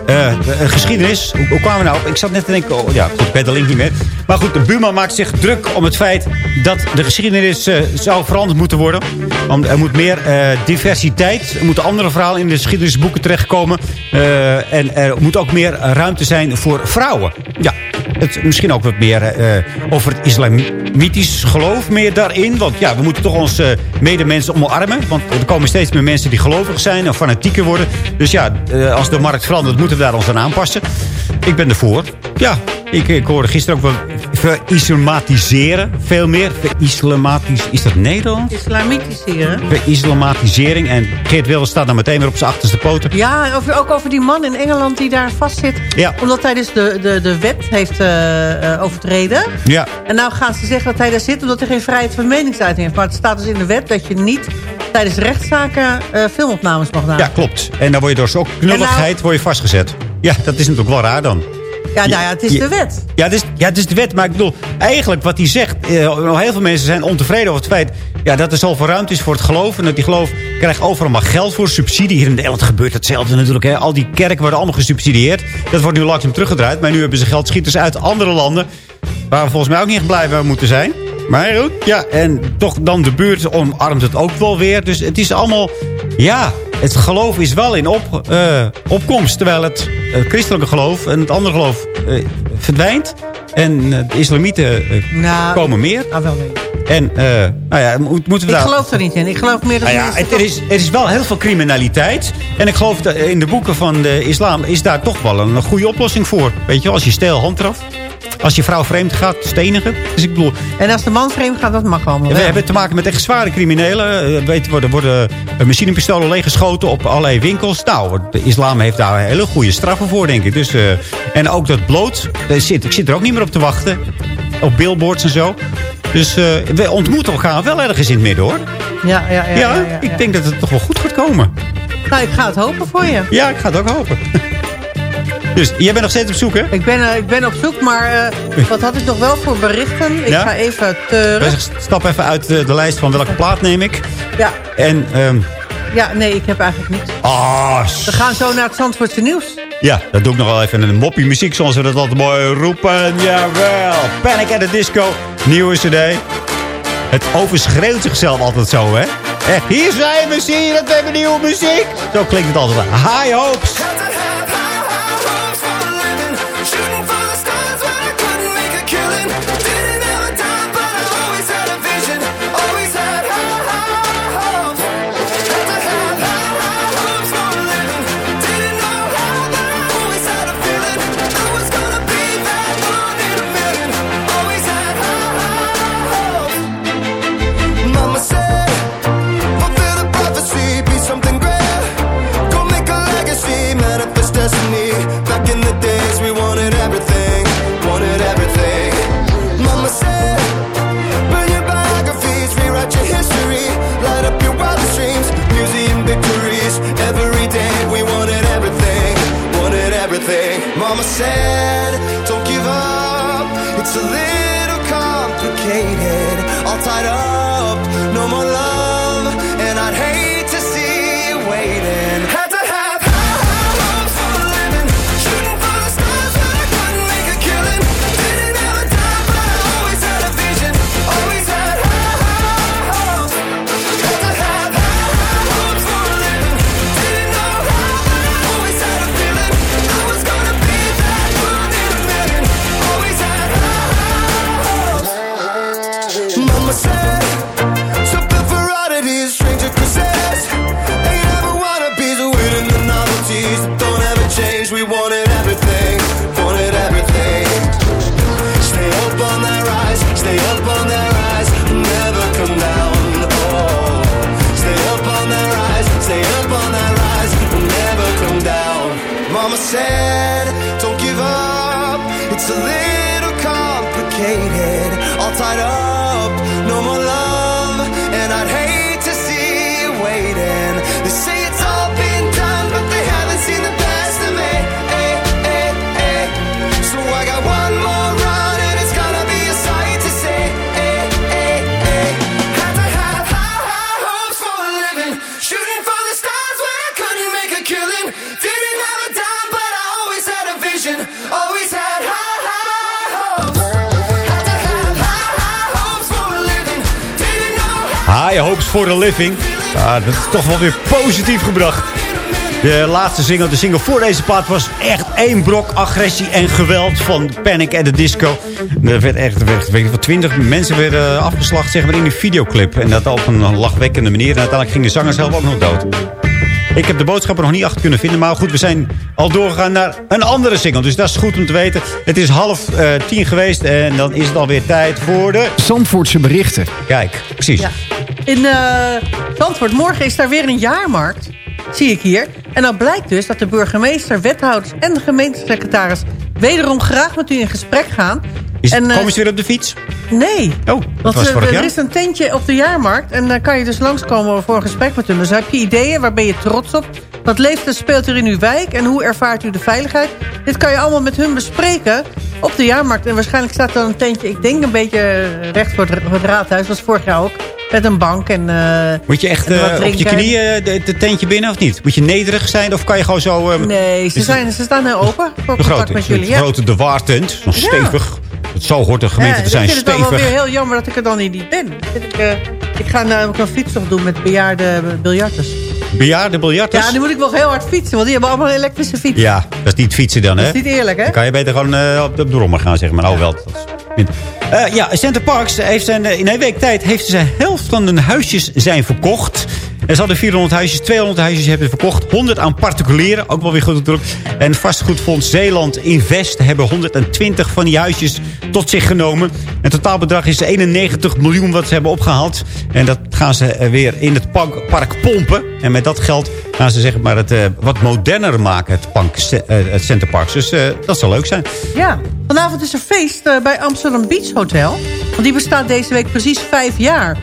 Speaker 6: eh, de geschiedenis. Hoe, kwamen we nou op? Ik zat net te denken... Oh, ja, goed, ik de link niet meer. Maar goed, de buurman maakt zich druk om het feit... dat de geschiedenis eh, zou veranderd moeten worden. Want er moet meer eh, diversiteit. Er moeten andere verhalen in de geschiedenisboeken terechtkomen. Eh, en er moet ook meer ruimte zijn voor vrouwen. Ja, het, misschien ook wat meer over het islamitisch geloof meer daarin. Want ja, we moeten toch onze medemensen omarmen. Want er komen steeds meer mensen die gelovig zijn en fanatieker worden. Dus ja, als de markt verandert, moeten we daar ons aan aanpassen. Ik ben ervoor. Ja, ik, ik hoorde gisteren ook wel verislamatiseren. Veel meer. Verislamatisch. Is dat Nederlands?
Speaker 8: Islamitiseren.
Speaker 6: Verislamatisering. En Geert Wilders staat dan meteen weer op zijn achterste poten.
Speaker 8: Ja, over, ook over die man in Engeland die daar vastzit.
Speaker 6: Ja.
Speaker 8: Omdat hij dus de, de, de wet heeft eh, eh, overtreden.
Speaker 6: Ja.
Speaker 8: En nou gaan ze zeggen dat hij daar zit omdat hij geen vrijheid van meningsuiting heeft. Maar het staat dus in de wet dat je niet tijdens rechtszaken eh, filmopnames mag namen.
Speaker 6: Ja, klopt. En dan word je door zo'n knulligheid word je vastgezet. Ja, dat is natuurlijk wel raar dan.
Speaker 8: Ja, nou ja, het is de wet.
Speaker 6: Ja, het is, ja, het is de wet. Maar ik bedoel, eigenlijk wat hij zegt... eh, heel veel mensen zijn ontevreden over het feit... Ja, dat er zoveel ruimte is voor het geloof. En dat die geloof krijgt overal maar geld voor. Subsidie. Hier in Nederland gebeurt hetzelfde natuurlijk. Hè. Al die kerken worden allemaal gesubsidieerd. Dat wordt nu langzaam teruggedraaid. Maar nu hebben ze geldschieters uit andere landen... waar we volgens mij ook niet echt blij mee moeten zijn. Maar goed, ja. En toch dan de buurt omarmt het ook wel weer. Dus het is allemaal... Ja, het geloof is wel in op, eh, opkomst. Terwijl het christelijke geloof en het andere geloof eh, verdwijnt. En eh, de islamieten
Speaker 8: Nou,
Speaker 6: komen meer.
Speaker 8: Ah, wel nee.
Speaker 6: En, eh, nou ja, mo- moeten we
Speaker 8: Ik
Speaker 6: daar...
Speaker 8: geloof er niet in. Ik geloof meer dat
Speaker 6: Nou ja, het, er, is, er is wel heel veel criminaliteit. En ik geloof dat in de boeken van de islam is daar toch wel een, goede oplossing voor. Weet je wel, als je stijl hand eraf. Als je vrouw vreemd gaat, stenigen. Dus ik bedoel,
Speaker 8: En als de man vreemd gaat, dat mag allemaal
Speaker 6: we hebben te maken met echt zware criminelen. Eh, weet, worden, worden eh, machinepistolen leeggeschoten op allerlei winkels. Nou, de islam heeft daar hele goede straffen voor, denk ik. Dus, eh, en ook dat bloot, daar zit, ik zit er ook niet meer op te wachten. Op billboards en zo. Dus eh, we ontmoeten elkaar wel ergens in het midden, hoor.
Speaker 8: Ja, ja, ja.
Speaker 6: Ja,
Speaker 8: ja, ja,
Speaker 6: ik denk dat het toch wel goed gaat komen.
Speaker 8: Nou, ik ga het hopen voor je.
Speaker 6: Ja, ik ga het ook hopen. Dus jij bent nog steeds op zoek, hè?
Speaker 8: Ik ben, eh, ik ben op zoek, maar eh, wat had ik nog wel voor berichten? Ik
Speaker 6: Ja?
Speaker 8: ga even terug.
Speaker 6: Stap even uit de, de lijst van welke plaat neem ik.
Speaker 8: Ja,
Speaker 6: En, ehm
Speaker 8: ja, nee, ik heb eigenlijk niks.
Speaker 6: ah,
Speaker 8: We gaan zo naar het Zandvoortse nieuws.
Speaker 6: Ja, dat doe ik nog wel even een moppie muziek, zoals we dat altijd mooi roepen. Jawel. Panic at the Disco, nieuwe cd. Het overschreeuwt zichzelf altijd zo, hè? Echt, hier zijn we, zie je dat we hebben nieuwe muziek. Zo klinkt het altijd. High hopes.
Speaker 9: For a living.
Speaker 6: Ah, dat is toch wel weer positief gebracht. De laatste single, de single voor deze plaat was echt één brok agressie en geweld van Panic at the Disco. Er werd echt, er werd, weet ik twintig mensen werden afgeslacht zeg maar, in die videoclip. En dat op een lachwekkende manier. En uiteindelijk ging de zanger zelf ook nog dood. Ik heb de boodschappen nog niet achter kunnen vinden. Maar goed, we zijn al doorgegaan naar een andere single. Dus dat is goed om te weten. Het is half eh, tien geweest. En dan is het alweer tijd voor de...
Speaker 5: Zandvoortse berichten.
Speaker 6: Kijk, precies.
Speaker 8: Ja. In Zandvoort, morgen is daar weer een jaarmarkt. Zie ik hier. En dan blijkt dus dat de burgemeester, wethouders en de gemeentesecretaris... wederom graag met u in gesprek gaan.
Speaker 6: Is,
Speaker 8: en,
Speaker 6: komen ze weer op de fiets?
Speaker 8: Nee.
Speaker 6: Oh, dat
Speaker 8: Want
Speaker 6: was
Speaker 8: eh, er
Speaker 6: jaar.
Speaker 8: is een tentje op de jaarmarkt. En daar kan je dus langskomen voor een gesprek met hun. Dus heb je ideeën, waar ben je trots op? Wat leeft en speelt er in uw wijk? En hoe ervaart u de veiligheid? Dit kan je allemaal met hun bespreken op de jaarmarkt. En waarschijnlijk staat er een tentje, ik denk een beetje recht voor het, voor het raadhuis. Dat was vorig jaar ook. Met een bank en... eh,
Speaker 6: Moet je echt eh, op je knieën de, de tentje binnen of niet? Moet je nederig zijn of kan je gewoon zo... eh,
Speaker 8: Nee, ze, zijn, ze staan heel open voor
Speaker 6: de
Speaker 8: contact
Speaker 6: grote,
Speaker 8: met jullie.
Speaker 6: de grote de waartent,
Speaker 8: Ja.
Speaker 6: stevig. Het zo hoort de gemeente
Speaker 8: Ja,
Speaker 6: te zijn,
Speaker 8: Ik vind het wel
Speaker 6: stevig.
Speaker 8: weer heel jammer dat ik er dan niet ben. Ik, eh, ik ga namelijk een fietstocht doen met bejaarde biljarters.
Speaker 6: Bejaarde biljarters?
Speaker 8: Ja, nu moet ik wel heel hard fietsen, want die hebben allemaal een elektrische fiets.
Speaker 6: Ja, dat is niet fietsen dan, hè?
Speaker 8: Dat is niet eerlijk, hè?
Speaker 6: Dan kan je beter gewoon eh, op, de, rommel gaan, zeg maar. Nou wel. dat is minder. Eh, ja, Center Parks heeft zijn, eh, in een week tijd heeft zijn helft van hun huisjes zijn verkocht. En ze hadden 400 huisjes, 200 huisjes hebben ze verkocht. 100 aan particulieren, ook wel weer goed natuurlijk. En vastgoedfonds Zeeland Invest hebben 120 van die huisjes tot zich genomen. Het totaalbedrag is 91 miljoen wat ze hebben opgehaald. En dat gaan ze eh, weer in het park, park pompen. En met dat geld gaan ze zeg maar het eh, wat moderner maken, het, park, eh, het Center Parks. Dus dat zal leuk zijn.
Speaker 8: Ja, vanavond is er feest bij Amsterdam Beach Hotel. Want die bestaat deze week precies vijf jaar.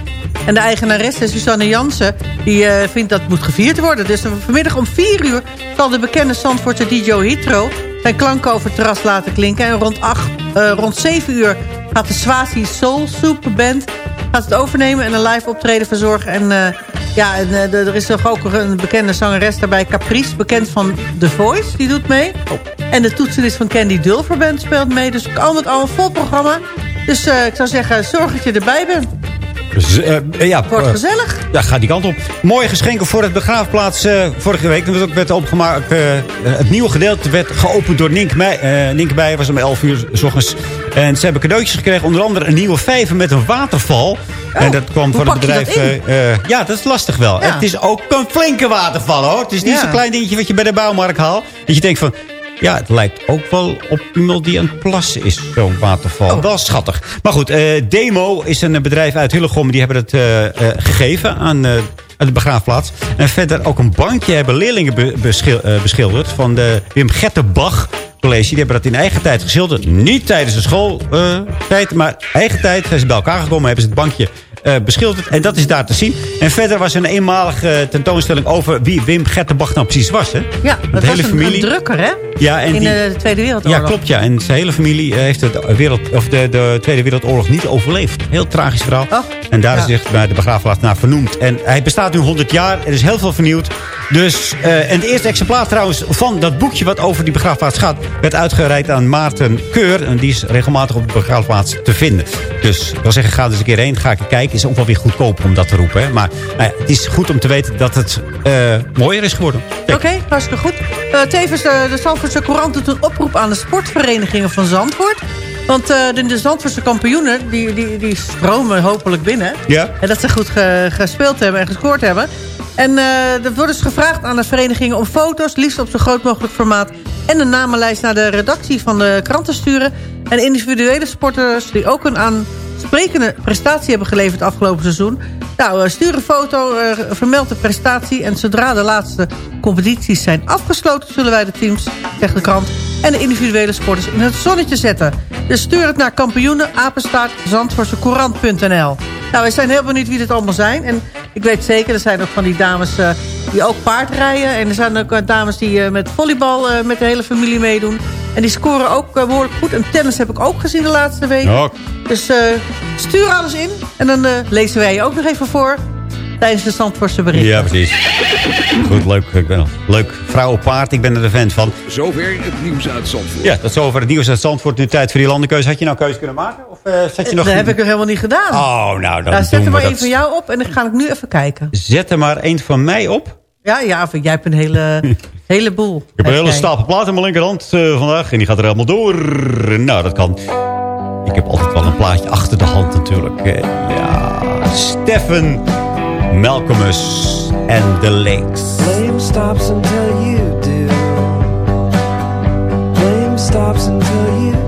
Speaker 8: En de eigenaresse, Susanne Jansen, die eh, vindt dat moet gevierd worden. Dus vanmiddag om vier uur zal de bekende Zandvoortse DJ Hitro... zijn klanken over het terras laten klinken. En rond, acht, eh, rond zeven uur gaat de Swazi Soul Super Band gaat het overnemen en een live optreden verzorgen. En eh, ja, en, er is toch ook een bekende zangeres daarbij, Caprice, bekend van The Voice, die doet mee. En de toetsenist van Candy Dulverband speelt mee. Dus al met al een vol programma. Dus ik zou zeggen, zorg dat je erbij bent.
Speaker 6: Dus, eh, eh, ja,
Speaker 8: Wordt
Speaker 6: eh,
Speaker 8: gezellig.
Speaker 6: Ja, gaat die kant op. Mooie geschenken voor het begraafplaats vorige week. Werd werd opgemaakt. het nieuwe gedeelte werd geopend door Nink, Meij, Nink was om 11 uur s ochtends. En ze hebben cadeautjes gekregen. Onder andere een nieuwe vijver met een waterval. en dat kwam van het bedrijf...
Speaker 8: dat
Speaker 6: ja, dat is lastig wel.
Speaker 8: Ja.
Speaker 6: Het is ook een flinke waterval hoor. Het is niet
Speaker 8: Ja.
Speaker 6: zo'n klein dingetje wat je bij de bouwmarkt haalt. Dat je denkt van... Ja, het lijkt ook wel op iemand die aan het plassen is, zo'n waterval.
Speaker 8: Oh.
Speaker 6: Wel schattig. Maar goed, eh, Demo is een bedrijf uit Hillegom. Die hebben het eh, eh, gegeven aan, aan de begraafplaats. En verder ook een bankje hebben leerlingen be- beschil- beschilderd. Van de Wim Gettenbach College. Die hebben dat in eigen tijd geschilderd. Niet tijdens de schooltijd, maar eigen tijd. Zijn ze bij elkaar gekomen, hebben ze het bankje beschilderd. En dat is daar te zien. En verder was er een eenmalige tentoonstelling over wie Wim Gettenbach nou precies was. Hè?
Speaker 8: Ja, dat
Speaker 6: de
Speaker 8: was
Speaker 6: hele
Speaker 8: een,
Speaker 6: familie.
Speaker 8: een drukker, hè?
Speaker 6: Ja, en
Speaker 8: In
Speaker 6: die-
Speaker 8: de Tweede Wereldoorlog.
Speaker 6: Ja, klopt. Ja. En zijn hele familie eh, heeft het wereld, of de, de Tweede Wereldoorlog niet overleefd. Heel tragisch verhaal.
Speaker 8: Oh,
Speaker 6: en daar
Speaker 8: ja.
Speaker 6: is zich bij de begraafplaats naar vernoemd. En hij bestaat nu 100 jaar. Er is heel veel vernieuwd. Dus, eh, en het eerste exemplaar trouwens van dat boekje wat over die begraafplaats gaat... werd uitgereikt aan Maarten Keur. En die is regelmatig op de begraafplaats te vinden. Dus ik wil zeggen, ga er eens een keer heen. Ga ik kijken. Is ook wel weer goedkoper om dat te roepen. Hè. Maar nou het is goed om te weten dat het eh, mooier is geworden.
Speaker 8: Oké, hartstikke goed. Tevens, de Zandvoortse Courant doet een oproep aan de sportverenigingen van Zandvoort. Want eh, de, de Zandvoortse kampioenen, die, die, die stromen hopelijk binnen.
Speaker 6: Ja.
Speaker 8: En dat ze goed ge- gespeeld hebben en gescoord hebben. En eh er wordt dus gevraagd aan de verenigingen om foto's, liefst op zo groot mogelijk formaat... en een namenlijst naar de redactie van de krant te sturen. En individuele sporters die ook een aansprekende prestatie hebben geleverd afgelopen seizoen... Nou, eh, stuur een foto, eh, vermeld de prestatie... en zodra de laatste competities zijn afgesloten... zullen wij de teams, zegt de krant... en de individuele sporters in het zonnetje zetten. Dus stuur het naar kampioenen. Nou, wij zijn heel benieuwd wie dit allemaal zijn. En ik weet zeker, er zijn ook van die dames eh, die ook paardrijden. En er zijn ook dames die met volleybal met de hele familie meedoen. En die scoren ook eh, behoorlijk goed. En tennis heb ik ook gezien de laatste week.
Speaker 6: Ja.
Speaker 8: Dus eh, stuur alles in. En dan eh, lezen wij je ook nog even voor. tijdens de Zandvoortse berichten.
Speaker 6: Ja, precies. Goed, leuk. Ik ben leuk vrouw op paard. Ik ben er een fan van.
Speaker 2: Zover het nieuws uit Zandvoort.
Speaker 6: Ja, dat is over het nieuws uit Zandvoort. Nu tijd voor die landenkeuze. Had je nou keuze kunnen maken? Of uh, zet je nog...
Speaker 8: Dat heb ik nog helemaal niet gedaan.
Speaker 6: Oh, nou, dan
Speaker 8: nou, zet er maar
Speaker 6: dat.
Speaker 8: één van jou op en dan ga ik nu even kijken.
Speaker 6: Zet er maar één van mij op.
Speaker 8: Ja, ja, jij hebt een hele, heleboel.
Speaker 6: Ik heb een hele stapel plaat in mijn linkerhand uh, vandaag. En die gaat er helemaal door. Nou, dat kan. Ik heb altijd wel een plaatje achter de hand natuurlijk. Uh, ja, Stefan Malcolmus and the Lakes.
Speaker 9: Flame stops until you do. Flame stops until you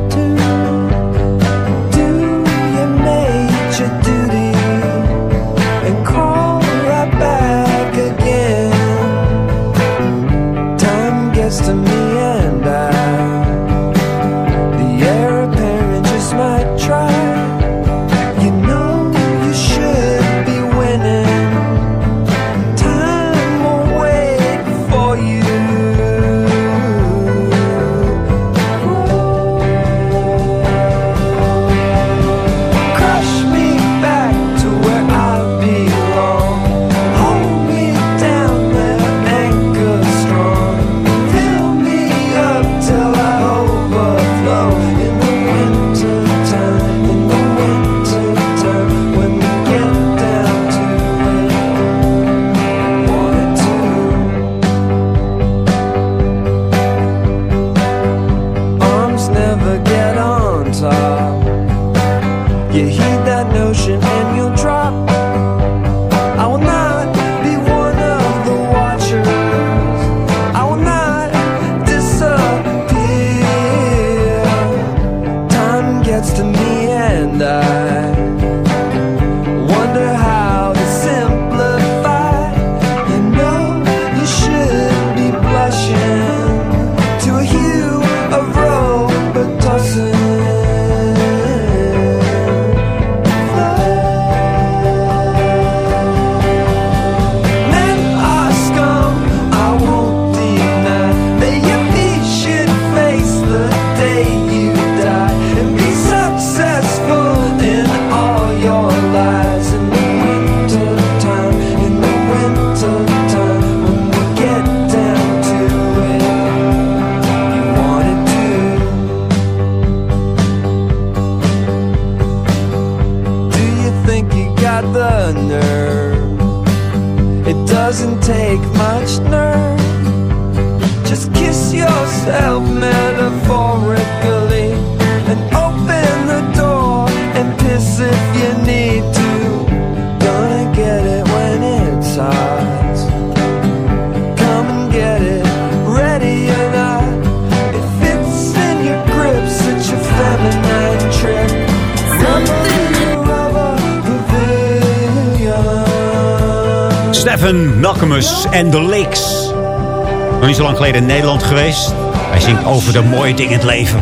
Speaker 6: zo lang geleden in Nederland geweest. Hij zingt over de mooie dingen in het leven.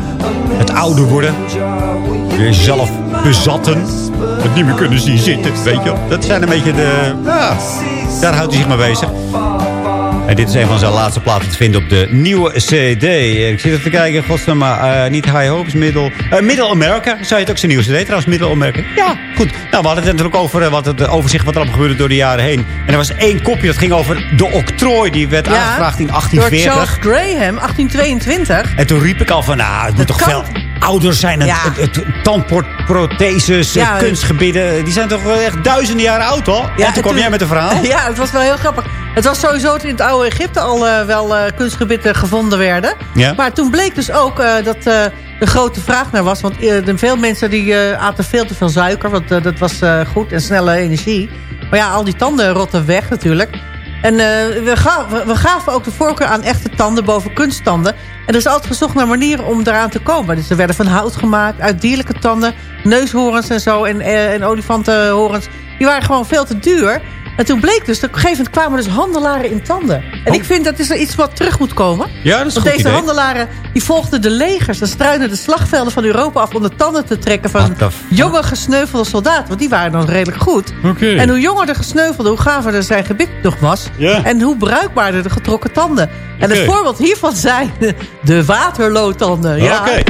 Speaker 6: Het ouder worden. Jezelf bezatten. Het niet meer kunnen zien zitten, weet je. Dat zijn een beetje de... Ja, daar houdt hij zich mee bezig. En dit is een van zijn laatste platen te vinden op de nieuwe CD. Ik zit even te kijken, godsnaam, maar eh, niet High Hopes, Middle... eh, Middle America, zou je het ook zijn nieuwe CD trouwens, Middle America. Ja, goed. Nou, we hadden het natuurlijk over eh, wat het eh, overzicht wat er allemaal gebeurde door de jaren heen. En er was één kopje, dat ging over de octrooi. Die werd aangevraagd in
Speaker 8: Door
Speaker 6: 1840.
Speaker 8: Charles Graham, 1822.
Speaker 6: En toen riep ik al van, nou, het moet toch veel ouder zijn. Het,
Speaker 8: Ja.
Speaker 6: het, het, tandprotheses,
Speaker 8: Ja,
Speaker 6: kunstgebieden, die zijn toch echt duizenden jaren oud, hoor? en toen kwam jij met een verhaal.
Speaker 8: Ja, het was wel heel grappig. Het was sowieso dat in het oude Egypte al eh, wel eh, kunstgebieden gevonden werden.
Speaker 6: Ja.
Speaker 8: Maar toen bleek dus ook eh, dat de grote vraag naar was. Want veel mensen die aten veel te veel suiker. Want dat was goed en snelle energie. Maar ja, al die tanden rotten weg natuurlijk. En we, gaven, we gaven ook de voorkeur aan echte tanden boven kunsttanden. En er is altijd gezocht naar manieren om daaraan te komen. Dus er werden van hout gemaakt, uit dierlijke tanden, neushoorns en zo. En, eh, en olifantenhorens. Die waren gewoon veel te duur. En toen bleek dus, dat op een gegeven moment kwamen dus handelaren in tanden. En ik vind dat is er iets wat terug moet komen.
Speaker 6: Oh. Ja, dat is
Speaker 8: Want deze
Speaker 6: idee.
Speaker 8: handelaren die volgden de legers. Ze struinen de slagvelden van Europa af om de tanden te trekken van jonge gesneuvelde soldaten. Want die waren dan redelijk goed. En hoe jonger de gesneuvelde, hoe gaver er zijn gebit nog was. En hoe bruikbaarder de getrokken tanden. En het
Speaker 6: Oké.
Speaker 8: voorbeeld hiervan zijn de waterloottanden. Ja.
Speaker 6: Oké.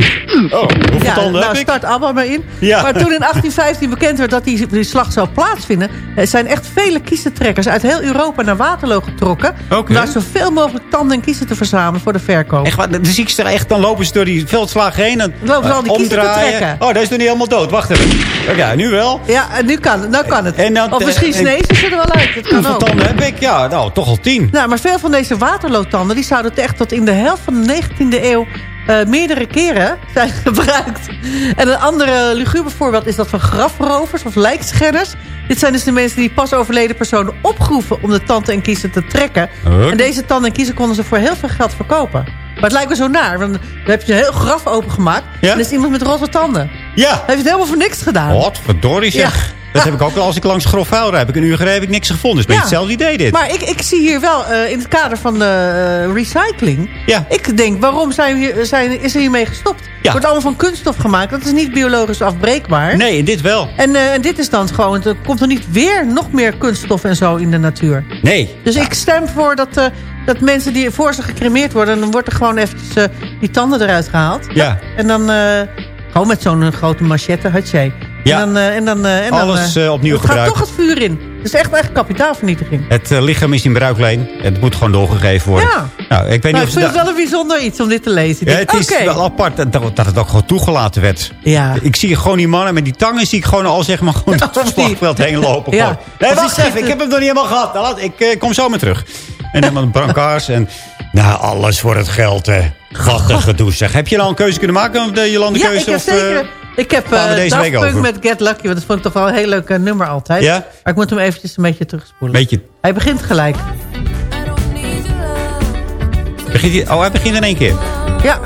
Speaker 6: Oh, hoeveel
Speaker 8: Ja,
Speaker 6: tanden
Speaker 8: nou,
Speaker 6: heb ik?
Speaker 8: start ABBA maar in.
Speaker 6: Ja.
Speaker 8: Maar toen in 1815 bekend werd dat die, die slag zou plaatsvinden... eh, zijn echt vele kiezentrekkers uit heel Europa naar Waterloo getrokken...
Speaker 6: Oké.
Speaker 8: om daar zoveel mogelijk tanden en kiezen te verzamelen voor de verkoop.
Speaker 6: Echt, ik ze er echt, dan lopen ze door die veldslagen heen. En,
Speaker 8: lopen ze al die kiezen te
Speaker 6: omdraaien.
Speaker 8: trekken.
Speaker 6: Oh, dat is nog niet helemaal dood. Wacht even. Ja, nu wel.
Speaker 8: Ja, en nu kan, het- nou kan het.
Speaker 6: En dan-
Speaker 8: of misschien
Speaker 6: eh,
Speaker 8: snezen ze er wel uit. Dat kan
Speaker 6: Hoeveel
Speaker 8: ook.
Speaker 6: tanden heb ik? Ja, nou, toch al tien.
Speaker 8: Nou, maar veel van deze waterloottanden... die zouden het echt tot in de helft van de 19e eeuw... eh, meerdere keren zijn gebruikt. En een andere luguber voorbeeld is dat van grafrovers of lijkschenners. Dit zijn dus de mensen die pas overleden personen opgroeven... om de tanden en kiezen te trekken. En deze tanden en kiezen konden ze voor heel veel geld verkopen. Maar het lijkt me zo naar. Want dan heb je een heel graf opengemaakt...
Speaker 6: Ja?
Speaker 8: en er is iemand met roze tanden.
Speaker 6: Ja.
Speaker 8: Hij heeft het helemaal voor niks gedaan.
Speaker 6: Wat verdorie zeg.
Speaker 8: Ja.
Speaker 6: Dat heb ik ook wel als ik langs grof vuil rijd. Heb ik een uur gereden, heb ik niks gevonden. Een beetje hetzelfde idee dit.
Speaker 8: Maar ik, ik zie hier wel eh, in het kader van de recycling...
Speaker 6: Ja.
Speaker 8: Ik denk, waarom zijn we hier, zijn, is er hiermee gestopt? Het wordt allemaal van kunststof gemaakt. Dat is niet biologisch afbreekbaar.
Speaker 6: Nee, dit wel.
Speaker 8: En, eh, en dit is dan gewoon... Er komt er niet weer nog meer kunststof en zo in de natuur.
Speaker 6: Nee.
Speaker 8: Dus ik stem voor dat, eh, dat mensen die voor ze gecremeerd worden... dan wordt er gewoon eventjes eh, die tanden eruit gehaald.
Speaker 6: Ja.
Speaker 8: En dan eh, gewoon met zo'n eh, grote machette, had jij.
Speaker 6: Ja.
Speaker 8: En dan, eh, en dan, eh, en
Speaker 6: Alles,
Speaker 8: eh,
Speaker 6: opnieuw
Speaker 8: het
Speaker 6: gebruiken.
Speaker 8: gaat toch het vuur in. Het is echt, echt kapitaalvernietiging.
Speaker 6: Het lichaam is in bruikleen. Het moet gewoon doorgegeven worden.
Speaker 8: Ja.
Speaker 6: Nou, ik weet
Speaker 8: Maar
Speaker 6: niet
Speaker 8: ik vind het wel een bijzonder iets om dit te lezen.
Speaker 6: Ja, het is wel apart dat, dat het ook gewoon toegelaten werd.
Speaker 8: Ja.
Speaker 6: Ik zie gewoon die mannen met die tangen... zie ik gewoon al zeg maar gewoon het slagveld heen lopen.
Speaker 8: Ja.
Speaker 6: Nee, wacht even. Ik heb hem nog niet helemaal gehad. Nou, laat- ik eh, kom zo maar terug. En dan met brancards en... Nou, alles voor het geld, hè. Wat een gedoe, zeg. Heb je nou een keuze kunnen maken? Of de Jolande
Speaker 8: Ja,
Speaker 6: keuze?
Speaker 8: ik heb
Speaker 6: of,
Speaker 8: zeker... Ik heb eh
Speaker 6: deze
Speaker 8: Daft
Speaker 6: week
Speaker 8: Punk
Speaker 6: over?
Speaker 8: met Get Lucky. Want dat vond ik toch wel een heel leuk eh, nummer altijd.
Speaker 6: Ja?
Speaker 8: Maar ik moet hem eventjes een beetje terugspoelen.
Speaker 6: Beetje...
Speaker 8: Hij begint gelijk.
Speaker 6: Begint hij, oh, hij begint in één keer.
Speaker 8: Ja.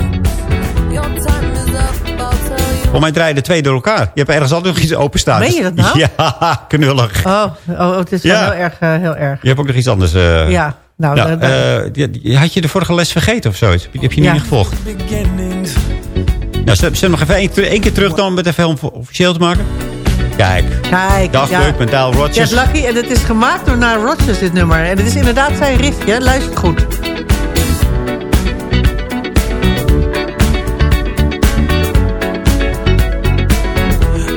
Speaker 6: Voor mij draaien de twee door elkaar. Je hebt ergens altijd nog iets openstaan.
Speaker 8: Meen je dat nou?
Speaker 6: Ja, knullig.
Speaker 8: Oh, oh het is
Speaker 6: Ja.
Speaker 8: wel heel erg, eh, heel erg.
Speaker 6: Je hebt ook nog iets anders. eh,
Speaker 8: Ja, nou,
Speaker 6: nou, eh, had je de vorige les vergeten of zoiets? Heb je die
Speaker 8: Ja.
Speaker 6: niet gevolgd? Nou, zet, zet nog even één, keer terug dan het even om officieel te maken. Kijk.
Speaker 8: Kijk, ja.
Speaker 6: Punk met Dale Rodgers.
Speaker 8: Get Lucky. En het is gemaakt door Nile Rodgers, dit nummer. En het is inderdaad zijn riffje. Luister goed.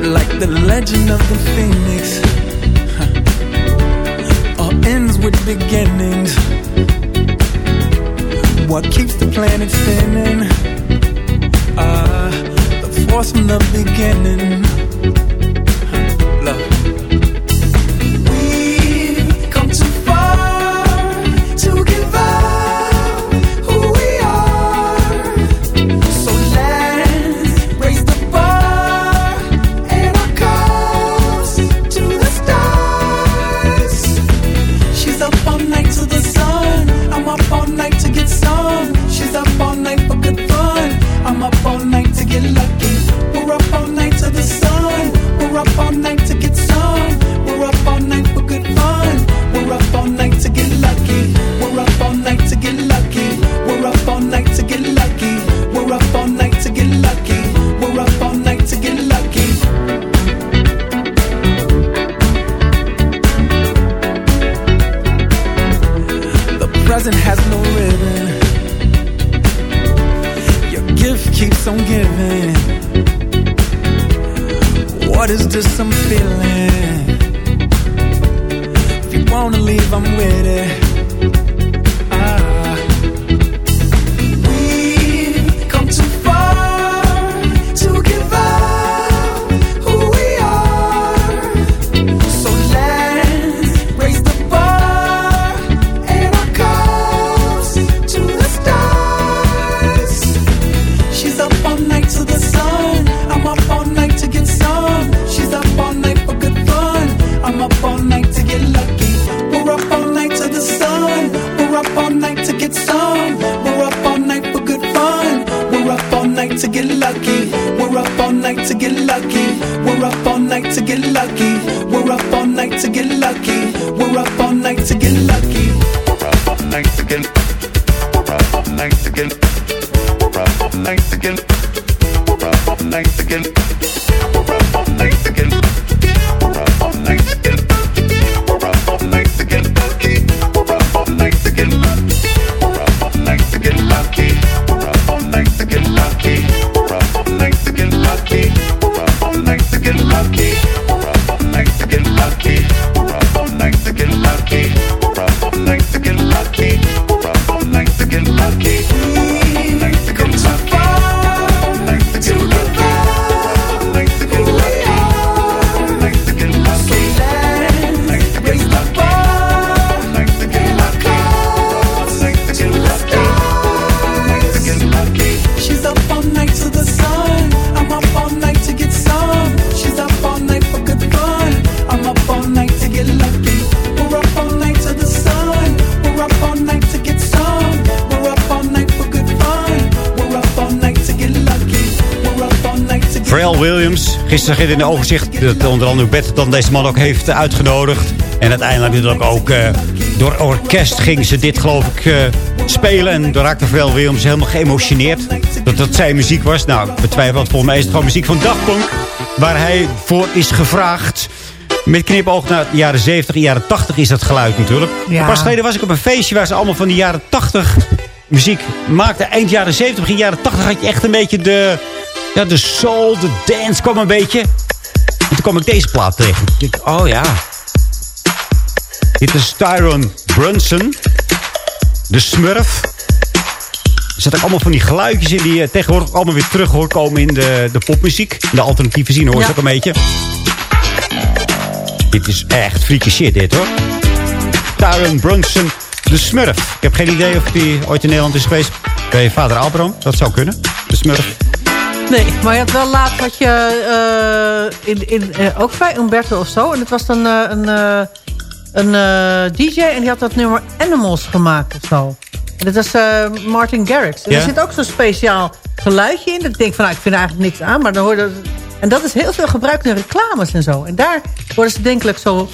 Speaker 16: like the legend of the phoenix. Huh. All ends with beginnings.
Speaker 6: Je in de overzicht dat onder andere Bert dan deze man ook heeft uitgenodigd. En uiteindelijk natuurlijk ook eh, door orkest ging ze dit geloof ik eh, spelen. En daar raakte Pharrell Williams helemaal geëmotioneerd. Dat dat zijn muziek was. Nou, ik betwijfel het. Volgens mij is het gewoon muziek van Daft Punk. Waar hij voor is gevraagd. Met knipoog naar de jaren 70, jaren 80 is dat geluid natuurlijk.
Speaker 8: Ja.
Speaker 6: Paar geleden was ik op een feestje waar ze allemaal van die jaren 80 muziek maakten. Eind jaren 70, begin jaren 80 had je echt een beetje de... Ja, de soul, de dance kwam een beetje. En toen kwam ik deze plaat tegen. Ik dacht, oh ja. Dit is Tyron Brunson. De Smurf. Er ook allemaal van die geluidjes in die je tegenwoordig allemaal weer terug hoort komen in de, de popmuziek. De alternatieve zin hoor je
Speaker 8: Ja.
Speaker 6: ook een beetje. Dit is echt freaky shit dit hoor. Tyron Brunson, de Smurf. Ik heb geen idee of die ooit in Nederland is geweest. Bij vader Abraham, dat zou kunnen. De Smurf.
Speaker 8: Nee, maar je had wel laat wat je eh, in, in, eh, ook bij Umberto of zo. En het was dan eh, een, een DJ en die had dat nummer Animals gemaakt of zo. En dat was Martin Garrix. En
Speaker 6: Ja.
Speaker 8: er zit ook zo'n speciaal geluidje in. Dat ik denk van, nou, ik vind er eigenlijk niks aan. Maar dan hoor je dat... En dat is heel veel gebruikt in reclames en zo. En daar worden ze denkelijk zo,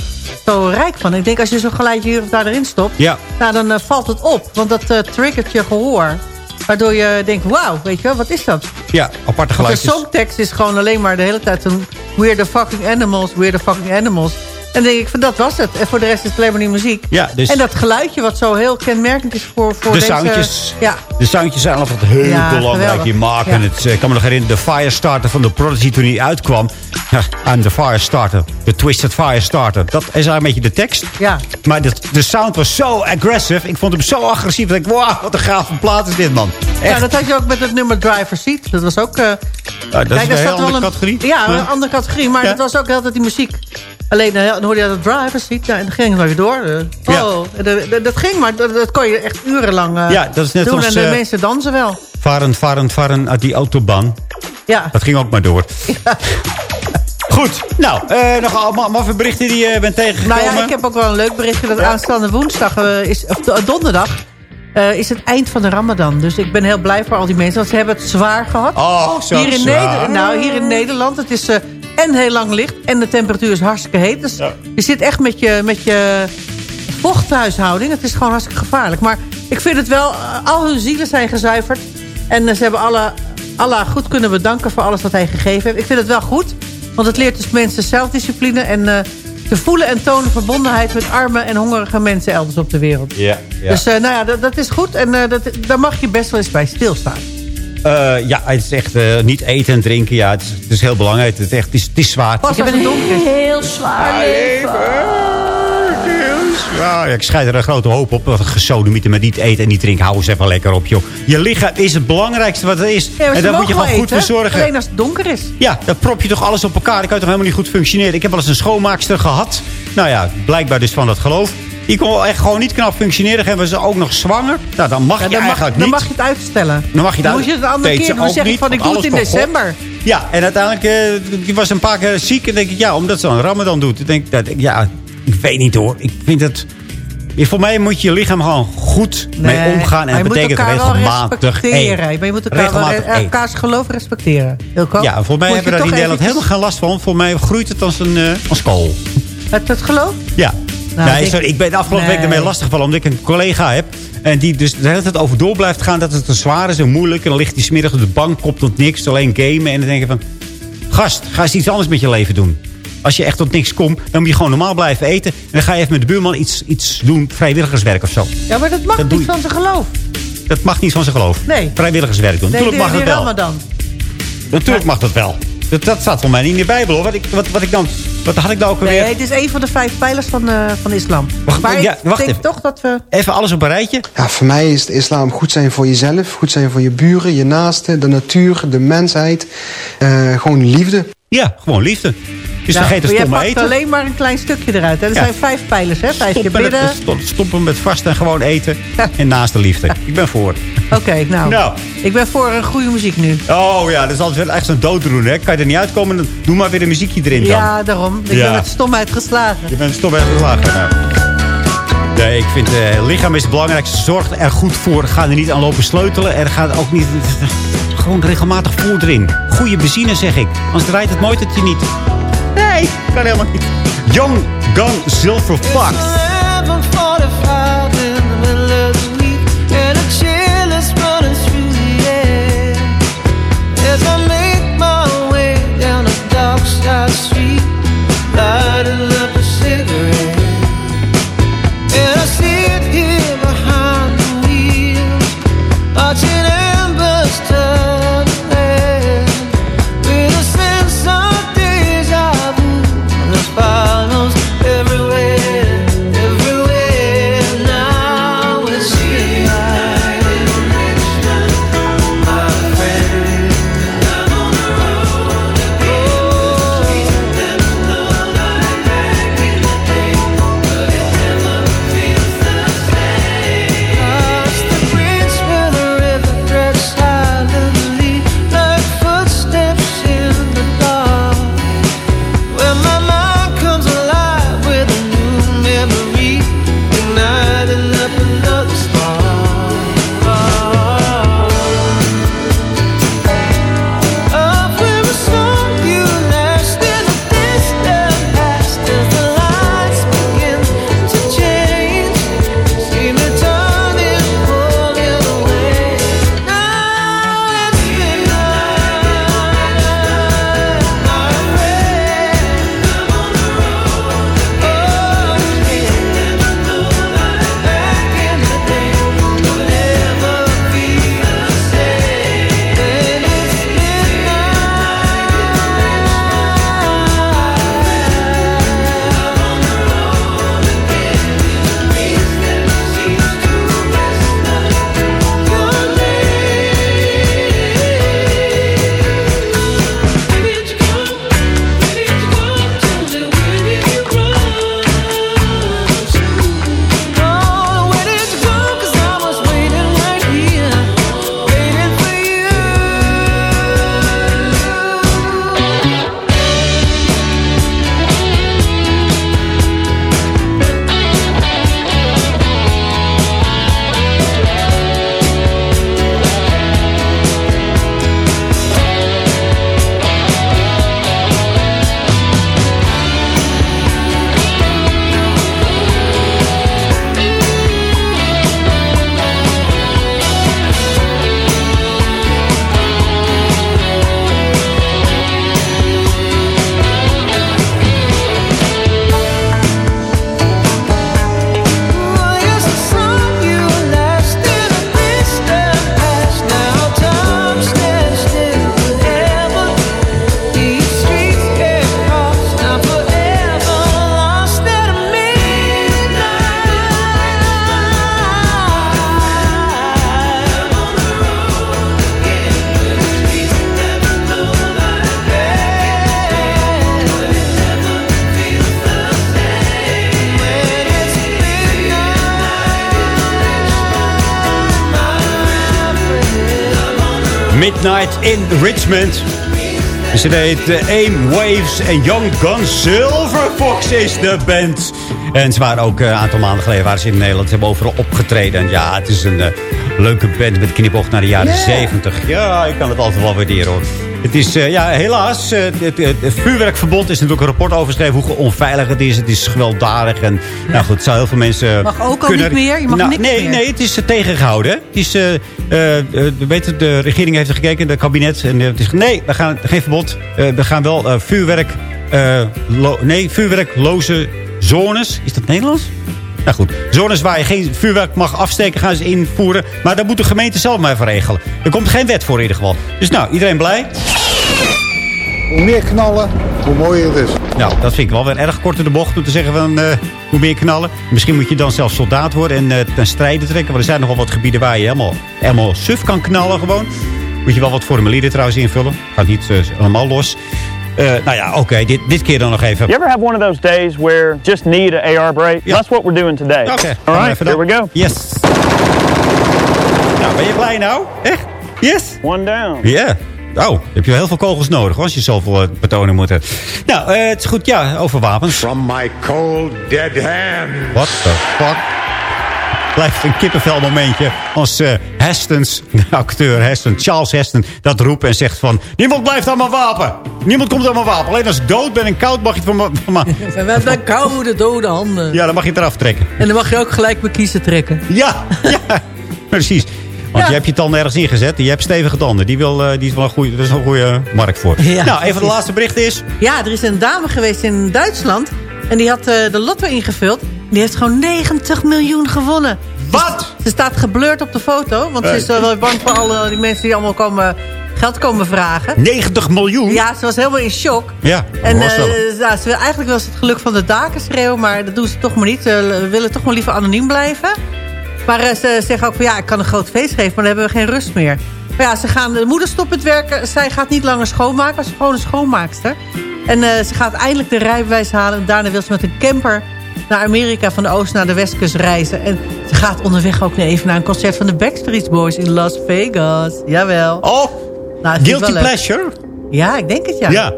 Speaker 8: zo rijk van. Ik denk, als je zo'n geluidje hier of daar erin stopt...
Speaker 6: Ja.
Speaker 8: Nou, dan valt het op. Want dat triggert je gehoor. Waardoor je denkt, wauw, weet je wel, wat is dat?
Speaker 6: Ja, aparte
Speaker 8: Want de
Speaker 6: geluidjes.
Speaker 8: songtekst is gewoon alleen maar de hele tijd een... We're the fucking animals, we're the fucking animals. En dan denk ik van, dat was het. En voor de rest is het alleen maar die muziek.
Speaker 6: Ja, dus-
Speaker 8: En dat geluidje wat zo heel kenmerkend is voor, voor
Speaker 6: de
Speaker 8: deze...
Speaker 6: soundjes.
Speaker 8: Ja,
Speaker 6: De soundjes zijn altijd heel
Speaker 8: Ja,
Speaker 6: belangrijk.
Speaker 8: geweldig.
Speaker 6: Die maken
Speaker 8: Ja.
Speaker 6: het. eh, Ik kan me nog herinneren, de Firestarter van de Prodigy toen hij uitkwam. Ja, I'm the Firestarter. De Twisted Firestarter. Dat is eigenlijk een beetje de tekst.
Speaker 8: ja.
Speaker 6: Maar de, de sound was zo aggressive. Ik vond hem zo agressief. Dat ik, wow, wat een gave plaat is dit, man.
Speaker 8: ja,
Speaker 6: Echt.
Speaker 8: dat had je ook met het nummer Driver Seat. Dat was ook... eh,
Speaker 6: Ja, dat is een hele andere
Speaker 8: wel
Speaker 6: categorie.
Speaker 8: Ja, een andere categorie. Maar
Speaker 6: Ja.
Speaker 8: dat was ook altijd die muziek. Alleen eh, dan hoorde je dat Driver Seat. Nou, en dan ging het maar weer door. eh,
Speaker 6: Ja.
Speaker 8: oh, dat, ging maar. Dat, dat kon je echt urenlang eh,
Speaker 6: Ja, dat is net
Speaker 8: doen.
Speaker 6: als,
Speaker 8: en de
Speaker 6: eh,
Speaker 8: mensen dansen wel.
Speaker 6: Varen, varen, varen uit die autobahn.
Speaker 8: Ja.
Speaker 6: Dat ging ook maar door. Goed. Nou, eh, nog allemaal voor berichten die je bent tegengekomen?
Speaker 8: Nou ja, ik heb ook wel een leuk berichtje. Dat aanstaande woensdag, eh, is, of do- donderdag, eh, is het eind van de ramadan. Dus ik ben heel blij voor al die mensen. Want ze hebben het zwaar gehad.
Speaker 6: Oh, zo
Speaker 8: hier in
Speaker 6: zwaar.
Speaker 8: Nou, hier in Nederland. Het is eh, en heel lang licht. En de temperatuur is hartstikke heet. Dus je zit echt met je, met je vochthuishouding. Het is gewoon hartstikke gevaarlijk. Maar ik vind het wel, eh, al hun zielen zijn gezuiverd. En eh, ze hebben alle, Allah goed kunnen bedanken voor alles wat hij gegeven heeft. Ik vind het wel goed. Want het leert dus mensen zelfdiscipline. En eh, te voelen en tonen verbondenheid met arme en hongerige mensen elders op de wereld.
Speaker 6: Ja, ja.
Speaker 8: Dus nou ja, dat, dat is goed. En dat, daar mag je best wel eens bij stilstaan.
Speaker 6: Eh, ja, het is echt eh, niet eten en drinken. Ja, het is, het is heel belangrijk. Het is, echt, het is, het is zwaar.
Speaker 8: Pas als het donker is.
Speaker 4: Heel zwaar leven.
Speaker 6: Ja, ik scheid er een grote hoop op. Wat gesodemieten met niet eten en niet drinken. Hou eens even lekker op, joh. Je lichaam is het belangrijkste wat er is.
Speaker 8: Ja,
Speaker 6: en daar moet je gewoon
Speaker 8: wel
Speaker 6: goed voor zorgen.
Speaker 8: Alleen als het donker is.
Speaker 6: Ja, dan prop je toch alles op elkaar. Dan kan je toch helemaal niet goed functioneren. Ik heb wel eens een schoonmaakster gehad. Nou ja, blijkbaar dus van dat geloof. Die kon echt gewoon niet knap functioneren. Dan hebben ze ook nog zwanger. Nou, dan mag
Speaker 8: Ja,
Speaker 6: je
Speaker 8: dan, mag,
Speaker 6: eigenlijk
Speaker 8: dan
Speaker 6: niet.
Speaker 8: mag je het uitstellen.
Speaker 6: Dan mag je het
Speaker 8: Dan moet je het een andere keer doen. Dan
Speaker 6: ook
Speaker 8: zeg ik
Speaker 6: niet,
Speaker 8: van, ik doe het in december.
Speaker 6: Ja, en uiteindelijk, die was een paar keer ziek. En denk ik, ja, omdat ze een ramadan doet. Dan denk ik, dat, ja, ik weet niet hoor. Ik vind het... Voor mij moet je je lichaam gewoon goed mee omgaan. En dat betekent regelmatig eten.
Speaker 8: Maar je moet elkaar
Speaker 6: Regelmatig
Speaker 8: elkaars geloof respecteren.
Speaker 6: Ja, volgens mij
Speaker 8: Moet
Speaker 6: hebben we daar in Nederland helemaal geen last van. Voor mij groeit het als een eh, als kool.
Speaker 8: Het, het geloof?
Speaker 6: Ja.
Speaker 8: Nou,
Speaker 6: nee,
Speaker 8: ik-
Speaker 6: sorry, ik ben de afgelopen
Speaker 8: Nee.
Speaker 6: week ermee lastiggevallen. Omdat ik een collega heb. En die dus de hele tijd over door blijft gaan. Dat het te zwaar is en moeilijk. En dan ligt hij smiddag op de bank. Komt tot niks. Alleen gamen. En dan denk je van... Gast, ga eens iets anders met je leven doen. Als je echt tot niks komt. Dan moet je gewoon normaal blijven eten. En dan ga je even met de buurman iets, iets doen. Vrijwilligerswerk of zo.
Speaker 8: Ja, maar dat mag
Speaker 6: Dat
Speaker 8: niet van zijn geloof.
Speaker 6: Dat mag niet van zijn geloof.
Speaker 8: Nee.
Speaker 6: Vrijwilligerswerk doen.
Speaker 8: Nee,
Speaker 6: Natuurlijk mag dat wel. Natuurlijk mag dat wel. Dat, dat staat voor mij niet in de Bijbel hoor. Wat, ik, wat, wat, ik dan, wat had ik nou ook
Speaker 8: Nee,
Speaker 6: alweer?
Speaker 8: het is een van de vijf pijlers van, eh, van de islam.
Speaker 6: Wacht,
Speaker 8: maar
Speaker 6: ja,
Speaker 8: ik
Speaker 6: wacht
Speaker 8: denk
Speaker 6: even.
Speaker 8: toch dat we...
Speaker 6: Even alles op een rijtje.
Speaker 17: Ja, voor mij is de islam goed zijn voor jezelf, goed zijn voor je buren, je naasten, de natuur, de mensheid. Eh, gewoon liefde.
Speaker 6: Ja, gewoon liefde. Dus
Speaker 8: Nou, maar jij
Speaker 6: stomme eten.
Speaker 8: alleen maar een klein stukje eruit. Hè? Er
Speaker 6: Ja.
Speaker 8: zijn vijf pijlers, hè? Vijf
Speaker 6: Stoppen
Speaker 8: bidden.
Speaker 6: stop- stoppen met vast en gewoon eten. En naast de liefde. Ik ben voor.
Speaker 8: Oké, nou.
Speaker 6: Nou.
Speaker 8: Ik ben voor een goede muziek nu.
Speaker 6: Oh ja, dat is altijd wel echt zo'n doodroen. Hè? Kan je er niet uitkomen, dan doe maar weer een muziekje erin dan.
Speaker 8: Ja, daarom. Ik
Speaker 6: Ja.
Speaker 8: ben met stomheid geslagen.
Speaker 6: Je bent stom bij geslagen. Nou. Nee, ik vind het lichaam is het belangrijkste. Zorg er goed voor. Ga er niet aan lopen sleutelen. Er ook niet... Gewoon regelmatig voer erin. Goede benzine, zeg ik. Anders draait het nooit dat je niet... Nee, kan helemaal niet. Young Gun Silver Fox.
Speaker 18: 11:45 in Midnight in Richmond.
Speaker 6: Ze deed uh, Aim Waves en Young Gun Silver Fox is de band. En ze waren ook eh, een aantal maanden geleden waren ze in Nederland. Ze hebben overal opgetreden. En ja, het is een eh, leuke band met knipoog naar de jaren 70. Ja, ik kan het altijd wel waarderen hoor. Het is, eh, ja, helaas. eh, het, het, het vuurwerkverbond is natuurlijk een rapport over geschreven hoe onveilig het is. Het is gewelddadig. En nou goed, het zou heel veel mensen
Speaker 8: Mag ook al
Speaker 6: kunnen...
Speaker 8: niet meer? Je mag
Speaker 6: Nou,
Speaker 8: niks
Speaker 6: nee,
Speaker 8: meer.
Speaker 6: nee, het is eh, tegengehouden. Het is, weet je, de regering heeft er gekeken, het kabinet. En het is, nee, we gaan geen verbod. We gaan wel vuurwerk... nee, vuurwerkloze zones. Is dat Nederlands? Nou goed, zones waar je geen vuurwerk mag afsteken gaan ze invoeren. Maar dat moet de gemeente zelf maar even regelen. Er komt geen wet voor in ieder geval. Dus nou, iedereen blij?
Speaker 19: Hoe meer knallen, hoe mooier het is.
Speaker 6: Nou, dat vind ik wel weer erg kort in de bocht om te zeggen van eh, hoe meer knallen. Misschien moet je dan zelfs soldaat worden en eh ten strijde trekken. Want er zijn nogal wat gebieden waar je helemaal, helemaal suf kan knallen gewoon. Moet je wel wat formulieren trouwens invullen. Gaat niet eh, helemaal los. Eh, nou ja, oké, dit, dit keer dan nog even.
Speaker 20: You ever have one of those days where just need an AR break? That's what we're doing today.
Speaker 6: Oké,
Speaker 20: All right, here we go.
Speaker 6: Yes. Nou, ben je blij nou? Echt? Yes?
Speaker 20: One down.
Speaker 6: Ja. Oh, heb je wel heel veel kogels nodig als je zoveel uh, betonen moet hebben. Nou, eh, het is goed, ja, over wapens.
Speaker 19: From my cold dead hand.
Speaker 6: What the fuck? blijft een kippenvel momentje. Als eh Hestons, de acteur Heston, Charles Heston, dat roept en zegt van... Niemand blijft aan mijn wapen. Niemand komt aan mijn wapen. Alleen als ik dood ben en koud mag je het van mijn... Van mijn
Speaker 8: Met mijn koude, dode handen.
Speaker 6: ja, dan mag je het eraf trekken.
Speaker 8: En dan mag je ook gelijk mijn kiezen trekken.
Speaker 6: Ja, ja precies. Want je hebt je tanden ergens ingezet. Je hebt stevige tanden. Die, wil, eh, die is wel een goede, dat is een goede markt voor.
Speaker 8: Ja,
Speaker 6: nou, even de laatste bericht is...
Speaker 8: Ja, er is een dame geweest in Duitsland. En die had eh, de lotto ingevuld. Die heeft gewoon 90 miljoen gewonnen.
Speaker 6: Wat?
Speaker 8: Ze staat geblurred op de foto. Want ze is
Speaker 6: Eh.
Speaker 8: wel bang voor alle die mensen die allemaal komen, geld komen vragen.
Speaker 6: 90 miljoen?
Speaker 8: Ja, ze was helemaal in shock.
Speaker 6: Ja,
Speaker 8: En
Speaker 6: was
Speaker 8: eh, ja, ze wil eigenlijk wel eens het geluk van de daken schreeuwen. Maar dat doen ze toch maar niet. Ze willen toch maar liever anoniem blijven. Maar eh, ze zeggen ook van ja, ik kan een groot feest geven. Maar dan hebben we geen rust meer. Maar ja, ze gaan, de moeder stopt met werken. Zij gaat niet langer schoonmaken. Ze is gewoon een schoonmaakster. En eh, ze gaat eindelijk de rijbewijs halen. En daarna wil ze met een camper naar Amerika van de oost naar de westkust reizen. En ze gaat onderweg ook even naar een concert van de Backstreet Boys in Las Vegas. Jawel.
Speaker 6: Oh,
Speaker 8: nou,
Speaker 6: guilty pleasure?
Speaker 8: Ja, ik denk het ja.
Speaker 6: Ja.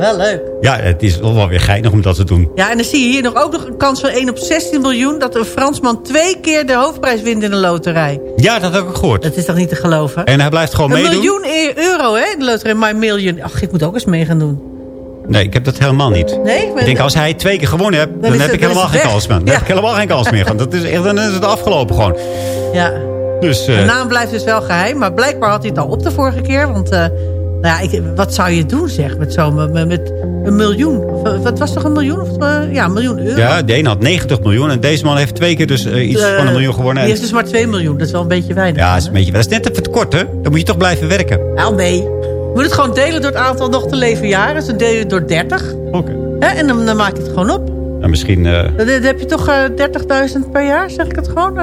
Speaker 8: Wel leuk.
Speaker 6: Ja, het is wel weer geinig om dat te doen.
Speaker 8: Ja, en dan zie je hier nog ook nog een kans van 1 op 16 miljoen... dat een Fransman twee keer de hoofdprijs wint in een loterij.
Speaker 6: Ja, dat heb ik gehoord.
Speaker 8: Dat is toch niet te geloven?
Speaker 6: En hij blijft gewoon
Speaker 8: een
Speaker 6: meedoen?
Speaker 8: miljoen e- euro, hè, de loterij. Een miljoen... Ach, ik moet ook eens mee gaan doen.
Speaker 6: Nee, ik heb dat helemaal niet.
Speaker 8: Nee?
Speaker 6: Ik denk, als hij twee keer gewonnen hebt, dan, heb
Speaker 8: het-
Speaker 6: ik
Speaker 8: dan
Speaker 6: helemaal geen
Speaker 8: weg.
Speaker 6: kans meer. Dan
Speaker 8: Ja.
Speaker 6: heb ik helemaal geen kans meer. Want dat is echt, dan is het afgelopen gewoon.
Speaker 8: Ja.
Speaker 6: Dus, eh,
Speaker 8: De naam blijft dus wel geheim. Maar blijkbaar had hij het al op de vorige keer. Want, eh, nou ja, ik, wat zou je doen, zeg, met zo'n met, met een miljoen? Of, eh, wat was toch een miljoen? Of, eh, ja, een miljoen euro.
Speaker 6: ja, de een had 90 miljoen en deze man heeft twee keer dus eh, iets van een miljoen gewonnen.
Speaker 8: Die
Speaker 6: En-
Speaker 8: heeft dus maar 2 miljoen. Dat is wel een beetje weinig.
Speaker 6: ja, dat is, een beetje, dat is net even te kort, hè? Dan moet je toch blijven werken.
Speaker 8: Nou, nee. Je moet het gewoon delen door het aantal nog te leven jaren. Dus dan deel je het door 30.
Speaker 6: Oké.
Speaker 8: En dan, dan maak je het gewoon op.
Speaker 6: Nou, misschien...
Speaker 8: Dan, dan heb je toch eh 30.000 per jaar, zeg ik het gewoon?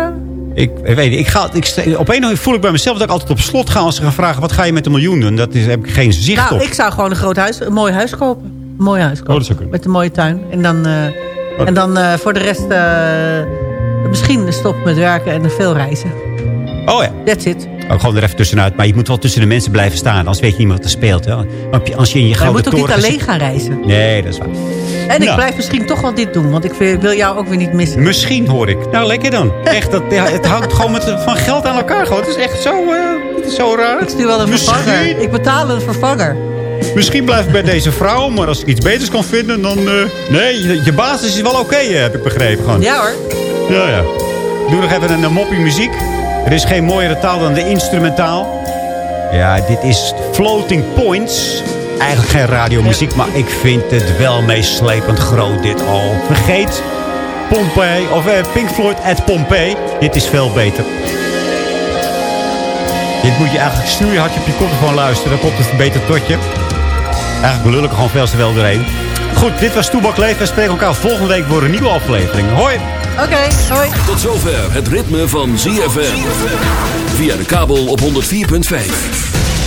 Speaker 6: Ik, ik weet niet, ik ga, ik, op een voel ik bij mezelf dat ik altijd op slot ga als ze gaan vragen... wat ga je met een miljoen doen? Dat is, heb ik geen zicht
Speaker 8: nou,
Speaker 6: op.
Speaker 8: ik zou gewoon een groot huis, een mooi huis kopen. Een mooi huis kopen.
Speaker 6: Oh, dat.
Speaker 8: Met een mooie tuin. En dan, eh, en dan eh, voor de rest eh, misschien stoppen met werken en veel reizen.
Speaker 6: Oh ja.
Speaker 8: That's it.
Speaker 6: Ook gewoon er even tussenuit. Maar je moet wel tussen de mensen blijven staan. Anders weet je niet meer wat er speelt. Hè? Want Als je in je
Speaker 8: je moet ook niet alleen gaan reizen.
Speaker 6: Nee, dat is waar.
Speaker 8: En ik
Speaker 6: Nou.
Speaker 8: blijf misschien toch wel dit doen. Want ik, wil jou ook weer niet missen.
Speaker 6: Misschien hoor ik. Nou, lekker dan. Echt, dat, ja, het hangt gewoon met, van geld aan elkaar. Gewoon. Het is echt zo, eh, het is zo raar.
Speaker 8: Ik stuur wel een
Speaker 6: Misschien-
Speaker 8: vervanger. Ik betaal een vervanger.
Speaker 6: Misschien blijf ik bij deze vrouw. Maar als ik iets beters kan vinden, dan... eh, nee, je, je basis is wel oké, eh, heb ik begrepen. Gewoon.
Speaker 8: Ja hoor.
Speaker 6: Ja, ja. Doe nog even een, moppie muziek. Er is geen mooiere taal dan de instrumentaal. Ja, dit is Floating Points. Eigenlijk geen radiomuziek, maar ik vind het wel meeslepend groot dit al. Vergeet Pompeii, of eh, Pink Floyd at Pompeii. Dit is veel beter. Dit moet je eigenlijk snoeihard op je koptelefoon luisteren. Dan komt het beter tot je. Eigenlijk belul ik gewoon veel te wel doorheen. Goed, dit was Toebak Leef. We spreken elkaar volgende week voor een nieuwe aflevering. Hoi!
Speaker 8: Oké, hoi.
Speaker 2: Tot zover het ritme van ZFM. Via de kabel op 104.5.